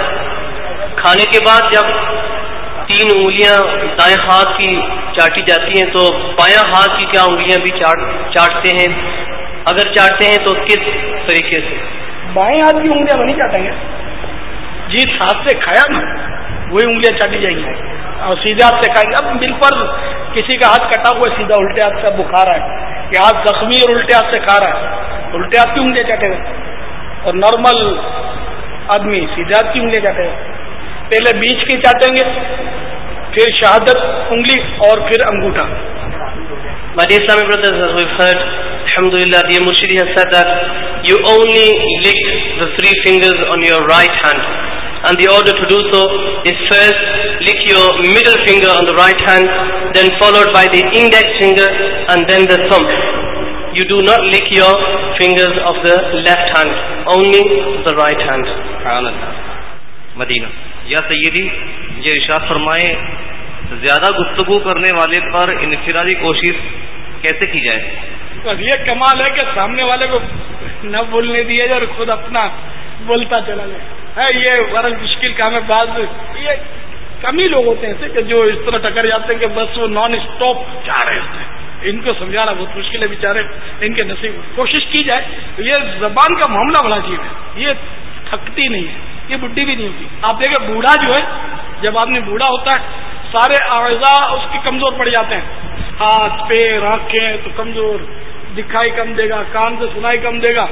کھانے کے بعد جب تین انگلیاں دائیں ہاتھ کی چاٹی جاتی ہیں تو بایاں ہاتھ کی کیا انگلیاں بھی چاٹتے ہیں؟ اگر چاٹتے ہیں تو کس طریقے سے؟ بائیں ہاتھ کی انگلیاں نہیں چاٹیں گے جس ہاتھ سے کھایا نا وہی انگلیاں چاٹی جائیں گی۔ اور سیدھے ہاتھ سے کھائیں گے۔ اب بالکل کسی کا ہاتھ کٹا ہوا ہے سیدھا الٹے ہاتھ سے بخار ہے کہ ہاتھ زخمی اور الٹے ہاتھ سے کھا رہا ہے الٹے ہاتھ کی انگلیاں چاٹے گا اور نارمل آدمی سیدھے ہاتھ کی انگلیاں چاٹے گا پہلے بیچ کی چاٹیں گے۔ شہادت انگلی اور پھر انگوٹا you only lick the three finger right hand and the order lick your middle finger on the right hand then followed by the index finger and then the some you do not lick your finger of the left hand only the right hand یا یہ ارشاد فرمائے، زیادہ گفتگو کرنے والے پر انفرادی کوشش کیسے کی جائے؟ یہ کمال ہے کہ سامنے والے کو نہ بولنے دیا جائے اور خود اپنا بولتا چلا جائے۔ ہے، یہ غرض مشکل کام ہے۔ بعض یہ کم ہی لوگ ہوتے ہیں ایسے کہ جو اس طرح ٹکر جاتے ہیں کہ بس وہ نان اسٹاپ جا رہے ہوتے ہیں۔ ان کو سمجھانا بہت مشکل ہے بیچارے، ان کے نصیب۔ کوشش کی جائے۔ یہ زبان کا معاملہ بڑا عجیب ہے۔ یہ تھکتی نہیں ہے۔ یہ بڈھی بھی نہیں ہوتی۔ آپ دیکھیں بوڑھا جو ہے، جب آدمی بوڑھا ہوتا ہے، سارے اعضاء اس کے کمزور پڑ جاتے ہیں۔ ہاتھ، پیر، آنکھیں، تو کمزور، دکھائی کم دے گا، کان سے سنائی کم دے گا۔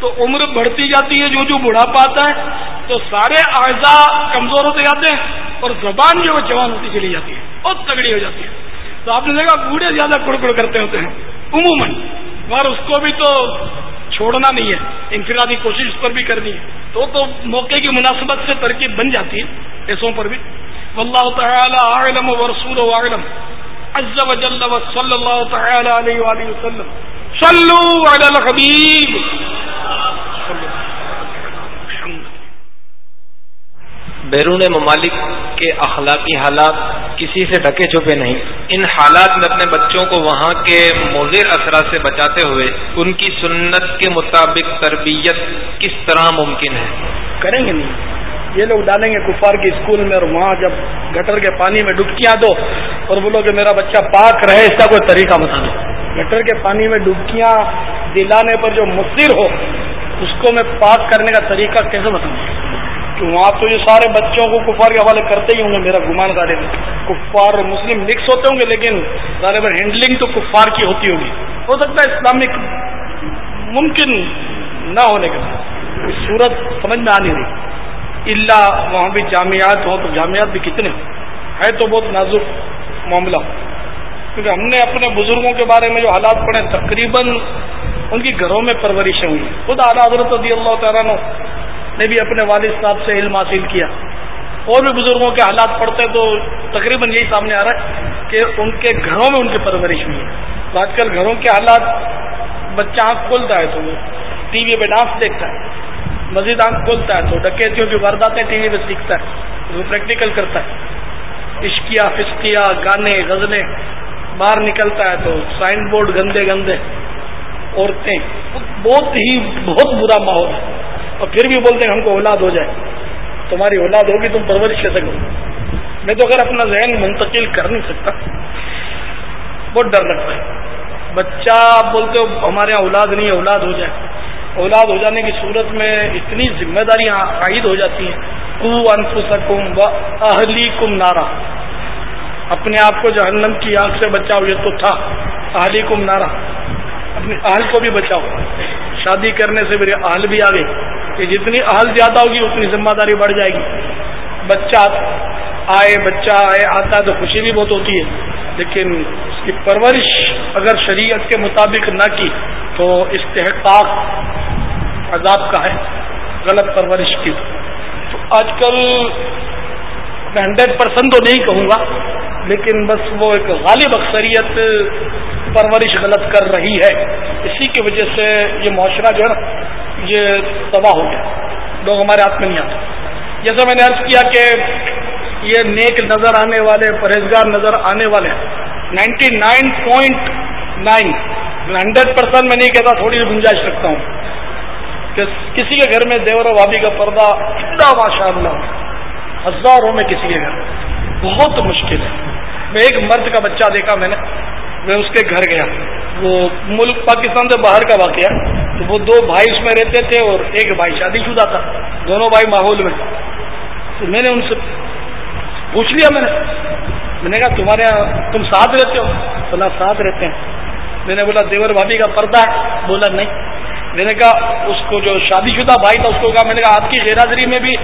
تو عمر بڑھتی جاتی ہے، جو جو بڑھاپا آتا ہے، تو سارے اعضاء کمزور ہوتے جاتے ہیں اور زبان جو ہے، جوان ہوتی چلی جاتی ہے۔ بہت تگڑی ہو جاتی ہے۔ تو آپ نے دیکھا، بوڑھے زیادہ کڑکڑ کرتے ہوتے ہیں۔ عموماً۔ مگر اس کو بھی تو چھوڑنا نہیں ہے، انفرادی کوشش اس پر بھی کرنی ہے۔ تو تو موقع کی مناسبت سے ترکیب بن جاتی ہے پیسوں پر بھی۔ واللہ تعالی عالم و رسول و عالم عز و جل و صلی اللہ تعالی علیہ وآلہ وسلم۔ صلو علی الحبیب۔ بیرون ممالک کے اخلاقی حالات کسی سے ڈھکے چھپے نہیں۔ ان حالات میں اپنے بچوں کو وہاں کے مضر اثرات سے بچاتے ہوئے ان کی سنت کے مطابق تربیت کس طرح ممکن ہے؟ کریں گے نہیں۔ یہ لوگ ڈالیں گے کفار کے اسکول میں اور وہاں جب گٹر کے پانی میں ڈبکیاں دو اور بولو کہ میرا بچہ پاک رہے، اس کا کوئی طریقہ بتا دو گٹر کے پانی میں ڈبکیاں دلانے پر جو مصر ہو، اس کو میں پاک کرنے کا طریقہ کیسے بتاؤں؟ کہ وہاں تو یہ سارے بچوں کو کفار کے حوالے کرتے ہی ہوں گے میرا گمان غالب کفار مسلم مکس ہوتے ہوں گے لیکن غالب ہینڈلنگ تو کفار کی ہوتی ہوگی۔ ہو سکتا ہے اسلامک ممکن نہ ہونے کے بعد۔ صورت سمجھ میں آ نہیں رہی۔ اللہ وہاں بھی جامعات ہوں تو جامعات بھی کتنے ہے تو بہت نازک معاملہ۔ کیونکہ ہم نے اپنے بزرگوں کے بارے میں جو حالات پڑھے، تقریباً ان کی گھروں میں پرورشیں ہوئی۔ خود اعلیٰ حضرت رضی اللہ تعالیٰ نے نے بھی اپنے والد صاحب سے علم حاصل کیا۔ اور بھی بزرگوں کے حالات پڑھتے تو تقریباً یہی سامنے آ رہا ہے کہ ان کے گھروں میں ان کی پرورش ہوئی۔ ہے تو آج کل گھروں کے حالات بچہ آنکھ کھولتا ہے تو وہ ٹی وی پہ ڈانس دیکھتا ہے۔ مزید آنکھ کھولتا ہے تو ڈکیتوں کی وارداتیں ٹی وی پہ سیکھتا ہے۔ وہ پریکٹیکل کرتا ہے۔ عشقیا فسکیا گانے، غزلیں باہر نکلتا ہے تو سائن بورڈ گندے گندے۔ عورتیں، بہت ہی، بہت برا ماحول ہے۔ اور پھر بھی بولتے ہیں ہم کو اولاد ہو جائے۔ تمہاری اولاد ہوگی، تم پرورش کیسے کرو؟ میں تو اگر اپنا ذہن منتقل کر نہیں سکتا، بہت ڈر لگتا ہے۔ بچہ آپ بولتے ہو، ہمارے یہاں اولاد نہیں اولاد ہو جائے۔ اولاد ہو جانے کی صورت میں اتنی ذمہ داریاں عائد ہو جاتی ہیں۔ کو انفسکم و اہلی کم نارا۔ اپنے آپ کو جہنم کی آنکھ سے بچاؤ، یہ تو تھا۔ اہلی کم نارا۔ اپنے اہل کو بھی بچاؤ۔ شادی کرنے سے میرے اہل بھی آ گئے کہ جتنی اہل زیادہ ہوگی، اتنی ذمہ داری بڑھ جائے گی۔ بچہ آئے بچہ آئے، آتا ہے تو خوشی بھی بہت ہوتی ہے۔ لیکن اس کی پرورش اگر شریعت کے مطابق نہ کی، تو استحقاق عذاب کا ہے۔ غلط پرورش کی۔ تو آج کل میں ہنڈریڈ پرسینٹ تو نہیں کہوں گا، لیکن بس وہ ایک غالب اکثریت پرورش غلط کر رہی ہے۔ اسی کی وجہ سے یہ معاشرہ جو ہے نا، یہ تباہ ہو گیا۔ لوگ ہمارے ہاتھ میں نہیں آتے۔ جیسا میں نے عرض کیا کہ یہ نیک نظر آنے والے، پرہیزگار نظر آنے والے ninety nine point nine hundred percent میں نہیں کہتا، تھوڑی گنجائش رکھتا ہوں۔ کہ کسی کے گھر میں دیور و بھابھی کا پردہ اتنا ماشاء اللہ ہزاروں میں کسی کے گھر۔ بہت مشکل ہے۔ میں ایک مرد کا بچہ دیکھا میں نے۔ میں اس کے گھر گیا۔ وہ ملک پاکستان سے باہر کا واقعہ۔ تو وہ دو بھائی اس میں رہتے تھے اور ایک بھائی شادی شدہ تھا۔ دونوں بھائی ماحول میں۔ تو میں نے ان سے پوچھ لیا میں نے۔ میں نے کہا، تمہارے یہاں تم ساتھ رہتے ہو؟ بولا، ساتھ رہتے ہیں۔ میں نے بولا، دیور بھابھی کا پردہ ہے۔ بولا، نہیں۔ میں نے کہا، اس کو جو شادی شدہ بھائی تھا اس کو کہا، میں نے کہا، آپ کی غیرحاضری میں بھی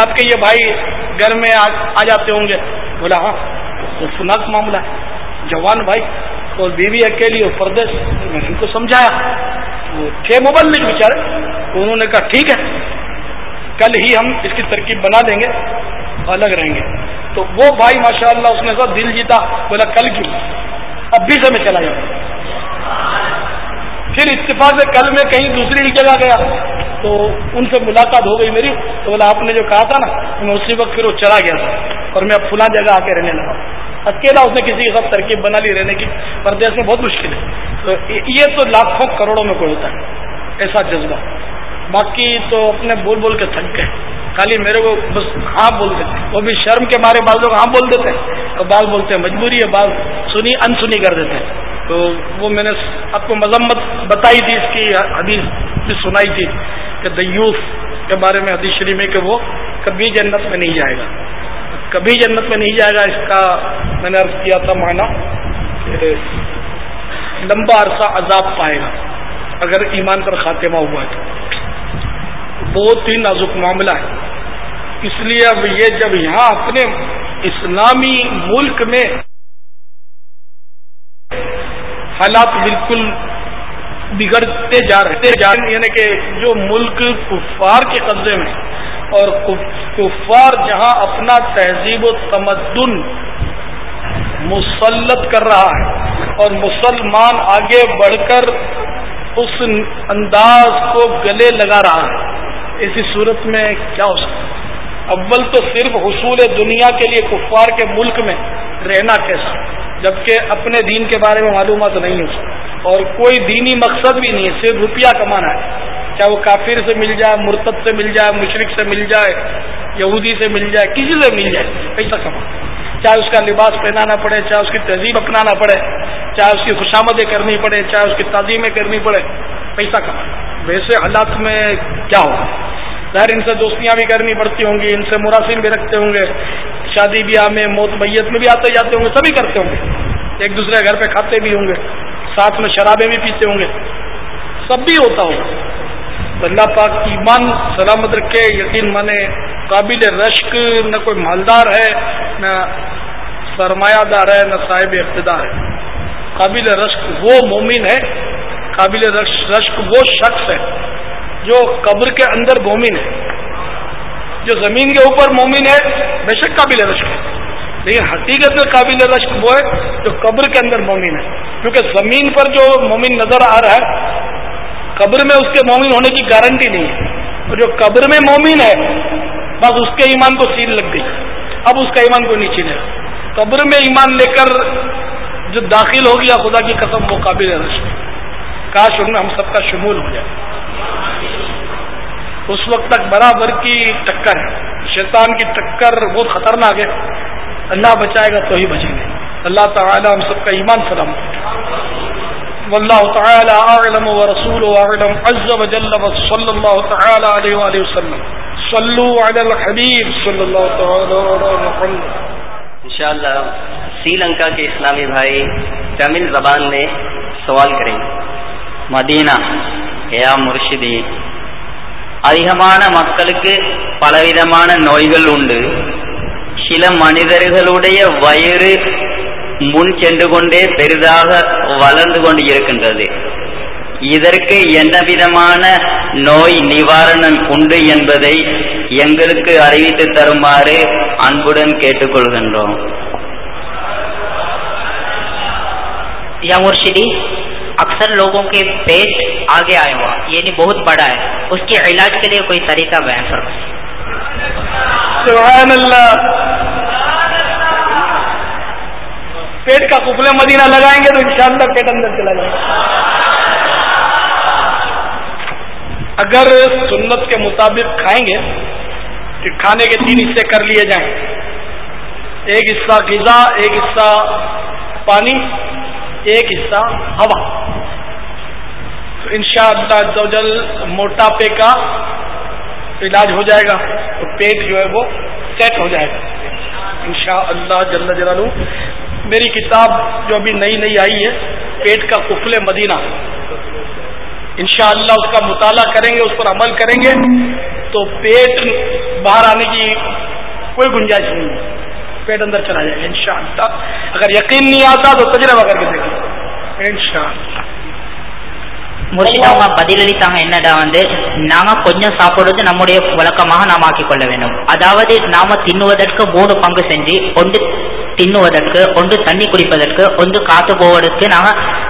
آپ کے یہ بھائی گھر میں آ جاتے ہوں گے۔ بولا ہاں۔ خوفناک معاملہ ہے۔ جوان بھائی اور بیوی اکیلی اور پردیش، میں نے ان کو سمجھایا۔ وہ تھے مبلک بیچارے۔ انہوں نے کہا، ٹھیک ہے، کل ہی ہم اس کی ترکیب بنا دیں گے، الگ رہیں گے۔ تو وہ بھائی ماشاء اللہ اس نے کہا دل جیتا، بولا، کل کیوں؟ اب بھی سے میں چلا جاؤں۔ پھر اتفاق سے کل میں کہیں دوسری جگہ گیا۔ تو ان سے ملاقات ہو گئی میری۔ تو بولا، آپ نے جو کہا تھا نا، میں اسی وقت پھر وہ چلا گیا تھا اور میں اب فلاں جگہ آ کے رہنے لگا۔ اکیلا اس نے کسی کے ساتھ ترکیب بنا لی رہنے کی پردیش میں بہت مشکل ہے۔ تو یہ تو لاکھوں کروڑوں میں کوئی ہوتا ہے، ایسا جذبہ۔ باقی تو اپنے بول بول کے تھک گئے۔ خالی میرے کو بس ہاں بول دیتے وہ بھی شرم کے مارے بعض لوگ ہاں بول دیتے ہیں۔ اور بعض بولتے ہیں مجبوری ہے، بعض سنی انسنی کر دیتے ہیں۔ تو وہ میں نے آپ کو مذمت بتائی تھی، اس کی حدیث بھی سنائی تھی کہ دیوس کے بارے میں حدیث شریف میں کہ وہ کبھی جنت میں نہیں جائے گا۔ کبھی جنت میں نہیں جائے گا، اس کا میں نے عرض کیا تھا معنی۔ کہ لمبا عرصہ عذاب پائے گا، اگر ایمان پر خاتمہ ہوا ہے تو۔ بہت ہی نازک معاملہ ہے۔ اس لیے اب یہ جب یہاں اپنے اسلامی ملک میں حالات بالکل بگڑتے جا رہے ہیں یعنی کہ جو ملک کفار کے قبضے میں اور کفار جہاں اپنا تہذیب و تمدن مسلط کر رہا ہے اور مسلمان آگے بڑھ کر اس انداز کو گلے لگا رہا ہے۔ اسی صورت میں کیا ہو سکتا اول تو صرف حصول دنیا کے لیے کفار کے ملک میں رہنا کیسا؟ جبکہ اپنے دین کے بارے میں معلومات نہیں ہو اور کوئی دینی مقصد بھی نہیں ہے، صرف روپیہ کمانا ہے۔ چاہے وہ کافر سے مل جائے مرتب سے مل جائے مشرق سے مل جائے، یہودی سے مل جائے، کسی سے مل جائے پیسہ کما چاہے اس کا لباس پہنانا پڑے، چاہے اس کی تہذیب اپنانا پڑے، چاہے اس کی خوشامدیں کرنی پڑے، چاہے اس کی تعظیمیں کرنی پڑے پیسہ کما ویسے حالات میں کیا ہوگا؟ ظاہر ان سے دوستیاں بھی کرنی پڑتی ہوں گی، ان سے مراسم بھی رکھتے ہوں گے، شادی بیاہ میں، موت میت میں بھی آتے جاتے ہوں گے، سبھی کرتے ہوں گے۔ ایک دوسرے گھر پہ کھاتے بھی ہوں گے۔ ساتھ میں شرابیں بھی پیتے ہوں گے۔ سب بھی ہوتا ہوگا۔ اللہ پاک ایمان سلامت رکھے، یقین مانے، قابل رشک، نہ کوئی مالدار ہے، نہ سرمایہ دار ہے، نہ صاحب اقتدار ہے۔ قابل رشک وہ مومن ہے، قابل رشک وہ شخص ہے جو قبر کے اندر مومن ہے۔ جو زمین کے اوپر مومن ہے، بے شک قابل رشک ہے۔ لیکن حقیقت میں قابل رشک وہ ہے جو قبر کے اندر مومن ہے۔ کیونکہ زمین پر جو مومن نظر آ رہا ہے، قبر میں اس کے مومن ہونے کی گارنٹی نہیں ہے۔ اور جو قبر میں مومن ہے، بس اس کے ایمان کو سیل لگ گئی۔ اب اس کا ایمان کو نیچے لے قبر میں ایمان لے کر جو داخل ہو گیا خدا کی قسم وہ قابل رش کاش ان میں ہم سب کا شمول ہو جائے۔ اس وقت تک برابر کی ٹکر ہے۔ شیطان کی ٹکر بہت خطرناک ہے۔ اللہ بچائے گا تو ہی بچیں گے اللہ تعالی ہم سب کا ایمان سلام واللہ تعالی اعلم ورسول اعلم عز وجل صلی اللہ تعالی علیہ وآلہ وسلم صلو علی الحبیب صلی اللہ تعالی علی محمد انشاءاللہ سری لنکا کے اسلامی بھائی تمل زبان میں سوال کریں گے مدینہ یا مرشدی அதிகமான மக்களுக்கு பலவிதமான நோய்கள் உண்டு சில மனிதர்களுடைய வயிறு முன் சென்று கொண்டே பெரிதாக வளர்ந்து கொண்டு இருக்கின்றது இதற்கு என்ன விதமான நோய் நிவாரணம் உண்டு என்பதை எங்களுக்கு அறிவித்து தருமாறு அன்புடன் கேட்டுக்கொள்கின்றோம் யமுர்ஷிடி اکثر لوگوں کے پیٹ آگے آئے ہوا یعنی بہت بڑا ہے اس کے علاج کے لیے کوئی طریقہ بیان فرمائیں سبحان اللہ۔ پیٹ کا کپلے مدینہ لگائیں گے تو انشاءاللہ پیٹ اندر چلا جائے گا۔ اگر سنت کے مطابق کھائیں گے کہ کھانے کے تین حصے کر لیے جائیں۔ ایک حصہ غذا، ایک حصہ پانی، ایک حصہ ہوا۔ تو ان شاء اللہ موٹاپے کا علاج ہو جائے گا۔ پیٹ جو ہے وہ سیٹ ہو جائے گا۔ انشاء اللہ جل جلالو میری کتاب جو ابھی نئی نئی آئی ہے، پیٹ کا کفل مدینہ۔ انشاءاللہ اس کا مطالعہ کریں گے، اس پر عمل کریں گے۔ تو پیٹ باہر آنے کی کوئی گنجائش نہیں ہے۔ پیٹ اندر چلا جائے گا ان شاء اللہ اگر یقین نہیں آتا تو تجربہ کر کے دیکھیں۔ ان شاء اللہ ساپت نئے نام آکا نام تینوک مو پن سے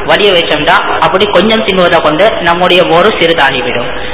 ولی وا ابھی کچھ تینو کم نئے وہ ساری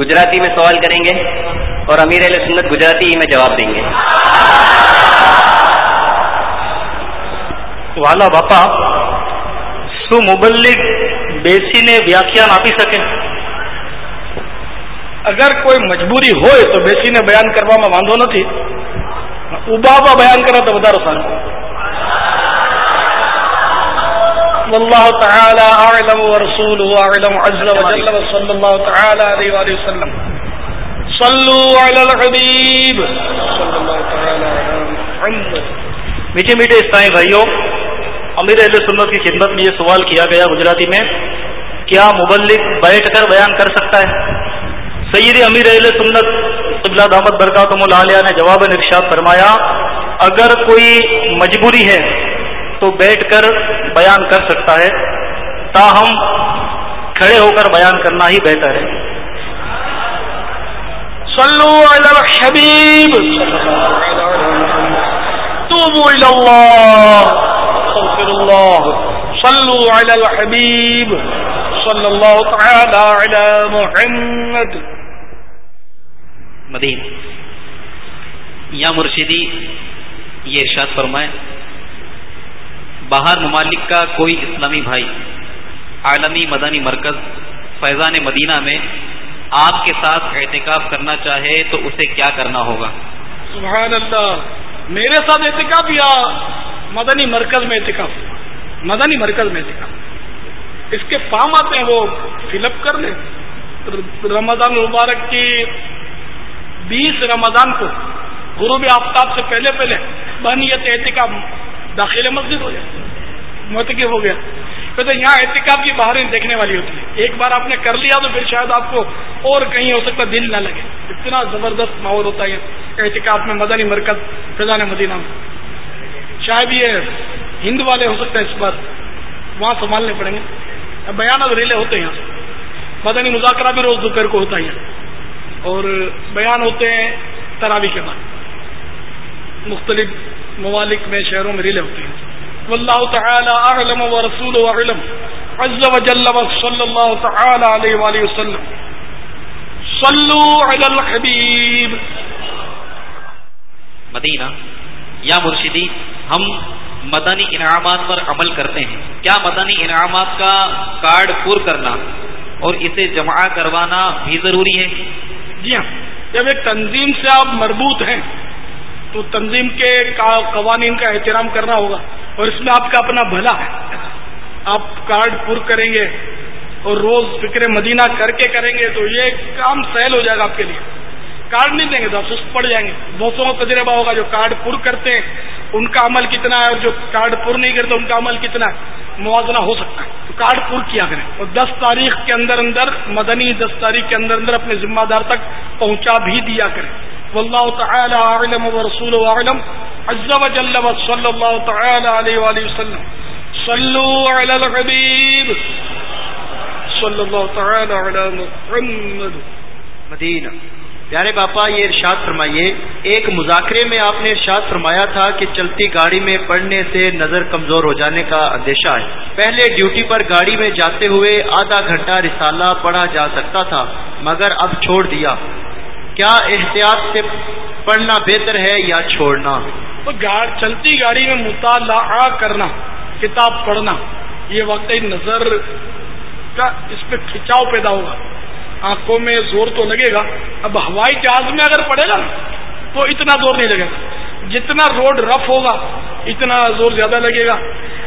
گجراتی میں سوال کریں گے اور امیر علیہ سنت گجراتی میں جواب دیں گے۔ والا باپا سو مبلک بیસીને વ્યાખ્યાન આપી શકે અગર કોઈ મજબૂરી હોય તો બેસીને બયાન કરવામાં વાંધો નથી ابا بیان કરે تو بدارو સારું واللہ تعالى اعلم ورسوله اعلم عز وجل صلی الله تعالى عليه وآلہ وسلم. صلوا على الحبيب. صلی اللہ تعالی میٹھے میٹھے اسلامی بھائیوں، امیر اہل سنت کی خدمت میں یہ سوال کیا گیا گجراتی میں، کیا مبلک بیٹھ کر بیان کر سکتا ہے؟ سید امیر اہل سنت قبلہ دامت برکاتم العالیہ نے جواب ارشاد فرمایا، اگر کوئی مجبوری ہے تو بیٹھ کر بیان کر سکتا ہے۔ تاہم، کھڑے ہو کر بیان کرنا ہی بہتر ہے۔ صلو علی الحبیب۔ توبو الی اللہ۔ صلو علی الحبیب۔ صلو اللہ تعالی علی محمد۔ مدین یا مرشدی، یہ ارشاد فرمائے۔ باہر ممالک کا کوئی اسلامی بھائی، عالمی مدانی مرکز فیضان مدینہ میں آپ کے ساتھ احتکاب کرنا چاہے تو اسے کیا کرنا ہوگا؟ سبحان اللہ، میرے ساتھ احتکاب یا مدنی مرکز میں احتکاب مدنی مرکز میں احتکاب اس کے فارم آتے ہیں وہ، فل اپ کر لیں۔ رمضان المبارک کی بیس رمضان کو غروب آفتاب سے پہلے پہلے بنیت احتکاب داخل مسجد ہو جائے متکب ہو گیا۔ ویسے یہاں احتکاب کی باہریں دیکھنے والی ہوتی ہے ایک بار آپ نے کر لیا تو پھر شاید آپ کو اور کہیں ہو سکتا دل نہ لگے۔ اتنا زبردست ماحول ہوتا ہے احتکاب میں، مدنی مرکز فضان مدینہ میں۔ شاید یہ ہند والے ہو سکتے ہیں اس بار۔ وہاں سنبھالنے پڑیں گے۔ بیانات ریلے ہوتے ہیں یہاں۔ مدنی مذاکرہ بھی روز دوپہر کو ہوتا ہے۔ یہاں اور بیان ہوتے ہیں تراوی کے بعد۔ مختلف ممالک میں شہروں میں ریلے ہوتے ہیں۔ واللہ تعالی اعلم و رسول اعلم عز و جل و صلی اللہ تعالی علیہ وآلہ وسلم۔ صلو علی الحبیب۔ مدینہ یا مرشدی ہم مدنی انعامات پر عمل کرتے ہیں۔ کیا مدنی انعامات کا کارڈ پور کرنا اور اسے جمع کروانا بھی ضروری ہے؟ جی ہاں۔ جب ایک تنظیم سے آپ مربوط ہیں تو تنظیم کے قوانین کا احترام کرنا ہوگا اور اس میں آپ کا اپنا بھلا ہے۔ آپ کارڈ پر کریں گے اور روز فکر مدینہ کر کے کریں گے تو یہ کام سہل ہو جائے گا آپ کے لیے۔ کارڈ نہیں دیں گے تو آپ سست پڑ جائیں گے۔ بہتوں کا تجربہ ہوگا جو کارڈ پر کرتے ہیں، ان کا عمل کتنا ہے اور جو کارڈ پر نہیں کرتے، ان کا عمل کتنا ہے۔ موازنہ ہو سکتا ہے۔ تو کارڈ پر کیا کریں؟ اور دس تاریخ کے اندر اندر، مدنی دس تاریخ کے اندر اندر اپنے ذمہ دار تک پہنچا بھی دیا کریں۔ واللہ تعالی اعلم و رسول اعلم عز و جل و صلی اللہ تعالی علیہ وآلہ وسلم. صلو علی الحبیب صلی اللہ تعالی علی محمد. مدینہ. پیارے باپا، یہ ارشاد فرمائیے، ایک مذاکرے میں آپ نے ارشاد فرمایا تھا کہ چلتی گاڑی میں پڑھنے سے نظر کمزور ہو جانے کا اندیشہ ہے۔ پہلے ڈیوٹی پر گاڑی میں جاتے ہوئے آدھا گھنٹہ رسالہ پڑھا جا سکتا تھا، مگر اب چھوڑ دیا۔ کیا احتیاط سے پڑھنا بہتر ہے یا چھوڑنا؟ تو چلتی گاڑی میں مطالعہ کرنا، کتاب پڑھنا، یہ واقعی نظر کا اس پہ کھچاؤ پیدا ہوگا۔ آنکھوں میں زور تو لگے گا، اب ہوائی جہاز میں اگر پڑے گا، تو اتنا زور نہیں لگے گا۔ جتنا روڈ رف ہوگا، اتنا زور زیادہ لگے گا۔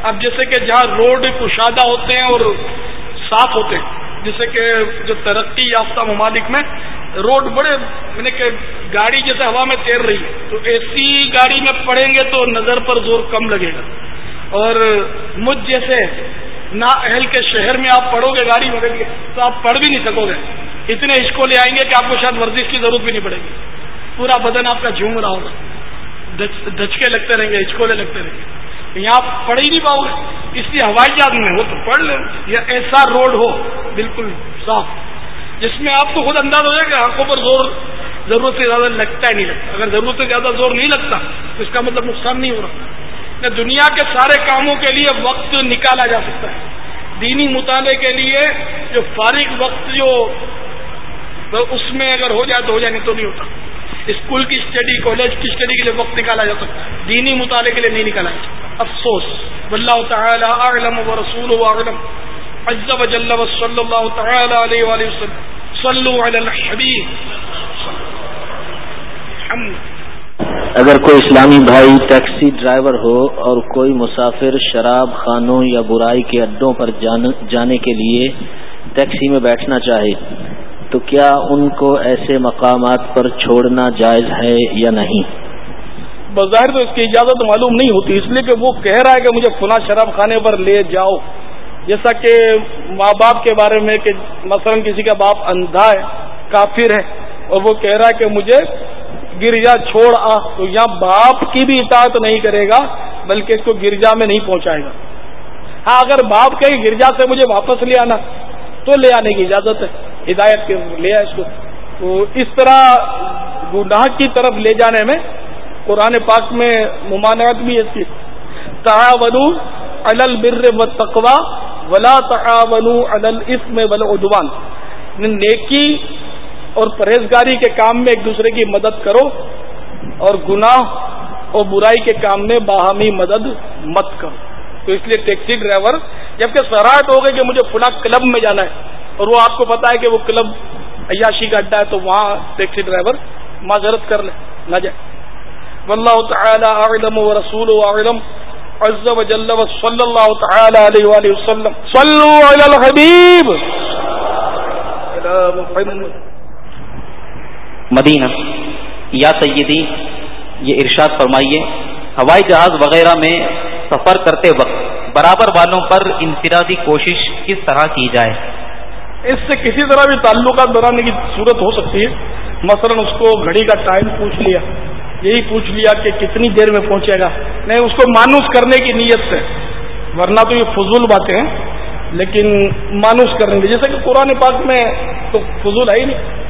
اب جیسے کہ جہاں روڈ کشادہ ہوتے ہیں اور صاف ہوتے ہیں جیسے کہ جو ترقی یافتہ ممالک میں روڈ بڑے یعنی کہ گاڑی جیسے ہوا میں تیر رہی ہے، تو ایسی گاڑی میں پڑیں گے تو نظر پر زور کم لگے گا۔ اور مجھ جیسے نا اہل کے شہر میں آپ پڑھو گے گاڑی میں گے تو آپ پڑھ بھی نہیں سکو گے۔ اتنے ہچکو لے آئیں گے کہ آپ کو شاید ورزش کی ضرورت بھی نہیں پڑے گی۔ پورا بدن آپ کا جھوم رہا ہوگا۔ دھچکے لگتے رہیں گے ہچکولے لگتے رہیں گے۔ یہاں پڑھ ہی نہیں پاؤ گے اس لیے ہوائی جہاز میں ہو تو پڑھ لیں۔ یا ایسا روڈ ہو، بالکل صاف۔ جس میں آپ کو خود انداز ہو جائے کہ آنکھوں پر زور ضرورت سے زیادہ لگتا ہی نہیں لگتا۔ اگر ضرورت سے زیادہ زور نہیں لگتا، تو اس کا مطلب نقصان نہیں ہو رہا۔ دنیا کے سارے کاموں کے لیے وقت نکالا جا سکتا ہے۔ دینی مطالعے کے لیے جو فارغ وقت جو اس میں اگر ہو جائے تو ہو جائے، نہیں تو نہیں ہوتا۔ اسکول کی اسٹڈی، کالج کی اسٹڈی کے لیے وقت نکالا جا سکتا ہے۔ دینی مطالعے کے لیے نہیں نکالا جا سکتا۔ افسوس۔ واللہ تعالی اعلم و رسول اعلم۔ عز و جل و صلی اللہ تعالی علیہ وآلہ وسلم۔ صلو علی الحبیب۔ اگر کوئی اسلامی بھائی ٹیکسی ڈرائیور ہو اور کوئی مسافر شراب خانوں یا برائی کے اڈوں پر جانے کے لیے ٹیکسی میں بیٹھنا چاہے تو کیا ان کو ایسے مقامات پر چھوڑنا جائز ہے یا نہیں؟ بظاہر تو اس کی اجازت معلوم نہیں ہوتی، اس لیے کہ وہ کہہ رہا ہے کہ مجھے فلاں شراب خانے پر لے جاؤ۔ جیسا کہ ماں باپ کے بارے میں کہ مثلا کسی کا باپ اندھا ہے، کافر ہے، اور وہ کہہ رہا ہے کہ مجھے گرجا چھوڑ آ، تو یہاں باپ کی بھی اطاعت نہیں کرے گا، بلکہ اس کو گرجا میں نہیں پہنچائے گا۔ ہاں اگر باپ کہیں گرجا سے مجھے واپس لے آنا، تو لے آنے کی اجازت ہے۔ ہدایت کے لے آئے اس کو۔ تو اس طرح گناہ کی طرف لے جانے میں قرآن پاک میں ممانعت بھی ایسی تعاون البر و تقوا ولا تعاون الاسم والعدوان۔ نیکی اور پرہیزگاری کے کام میں ایک دوسرے کی مدد کرو اور گناہ اور برائی کے کام میں باہمی مدد مت کرو۔ تو اس لیے ٹیکسی ڈرائیور جبکہ سراہٹ ہو گئی کہ مجھے فلاں کلب میں جانا ہے اور وہ آپ کو پتا ہے کہ وہ کلب عیاشی کا اڈا ہے تو وہاں ٹیکسی ڈرائیور معذرت کر لے نہ جائے۔ واللہ تعالی اعلم ورسول اعلم عز وجل وصلی اللہ تعالی علیہ وآلہ وسلم۔ صلو علی الحبیب! مدینہ یا سیدی یہ ارشاد فرمائیے ہوائی جہاز وغیرہ میں سفر کرتے وقت برابر والوں پر انفرادی کوشش کس طرح کی جائے؟ اس سے کسی طرح بھی تعلقات بنانے کی صورت ہو سکتی ہے؟ مثلا اس کو گھڑی کا ٹائم پوچھ لیا، یہی پوچھ لیا کہ کتنی دیر میں پہنچے گا؟ نہیں، اس کو مانوس کرنے کی نیت سے، ورنہ تو یہ فضول باتیں ہیں، لیکن مانوس کرنے کی، جیسے کہ قرآن پاک میں تو فضول ہے ہی نہیں۔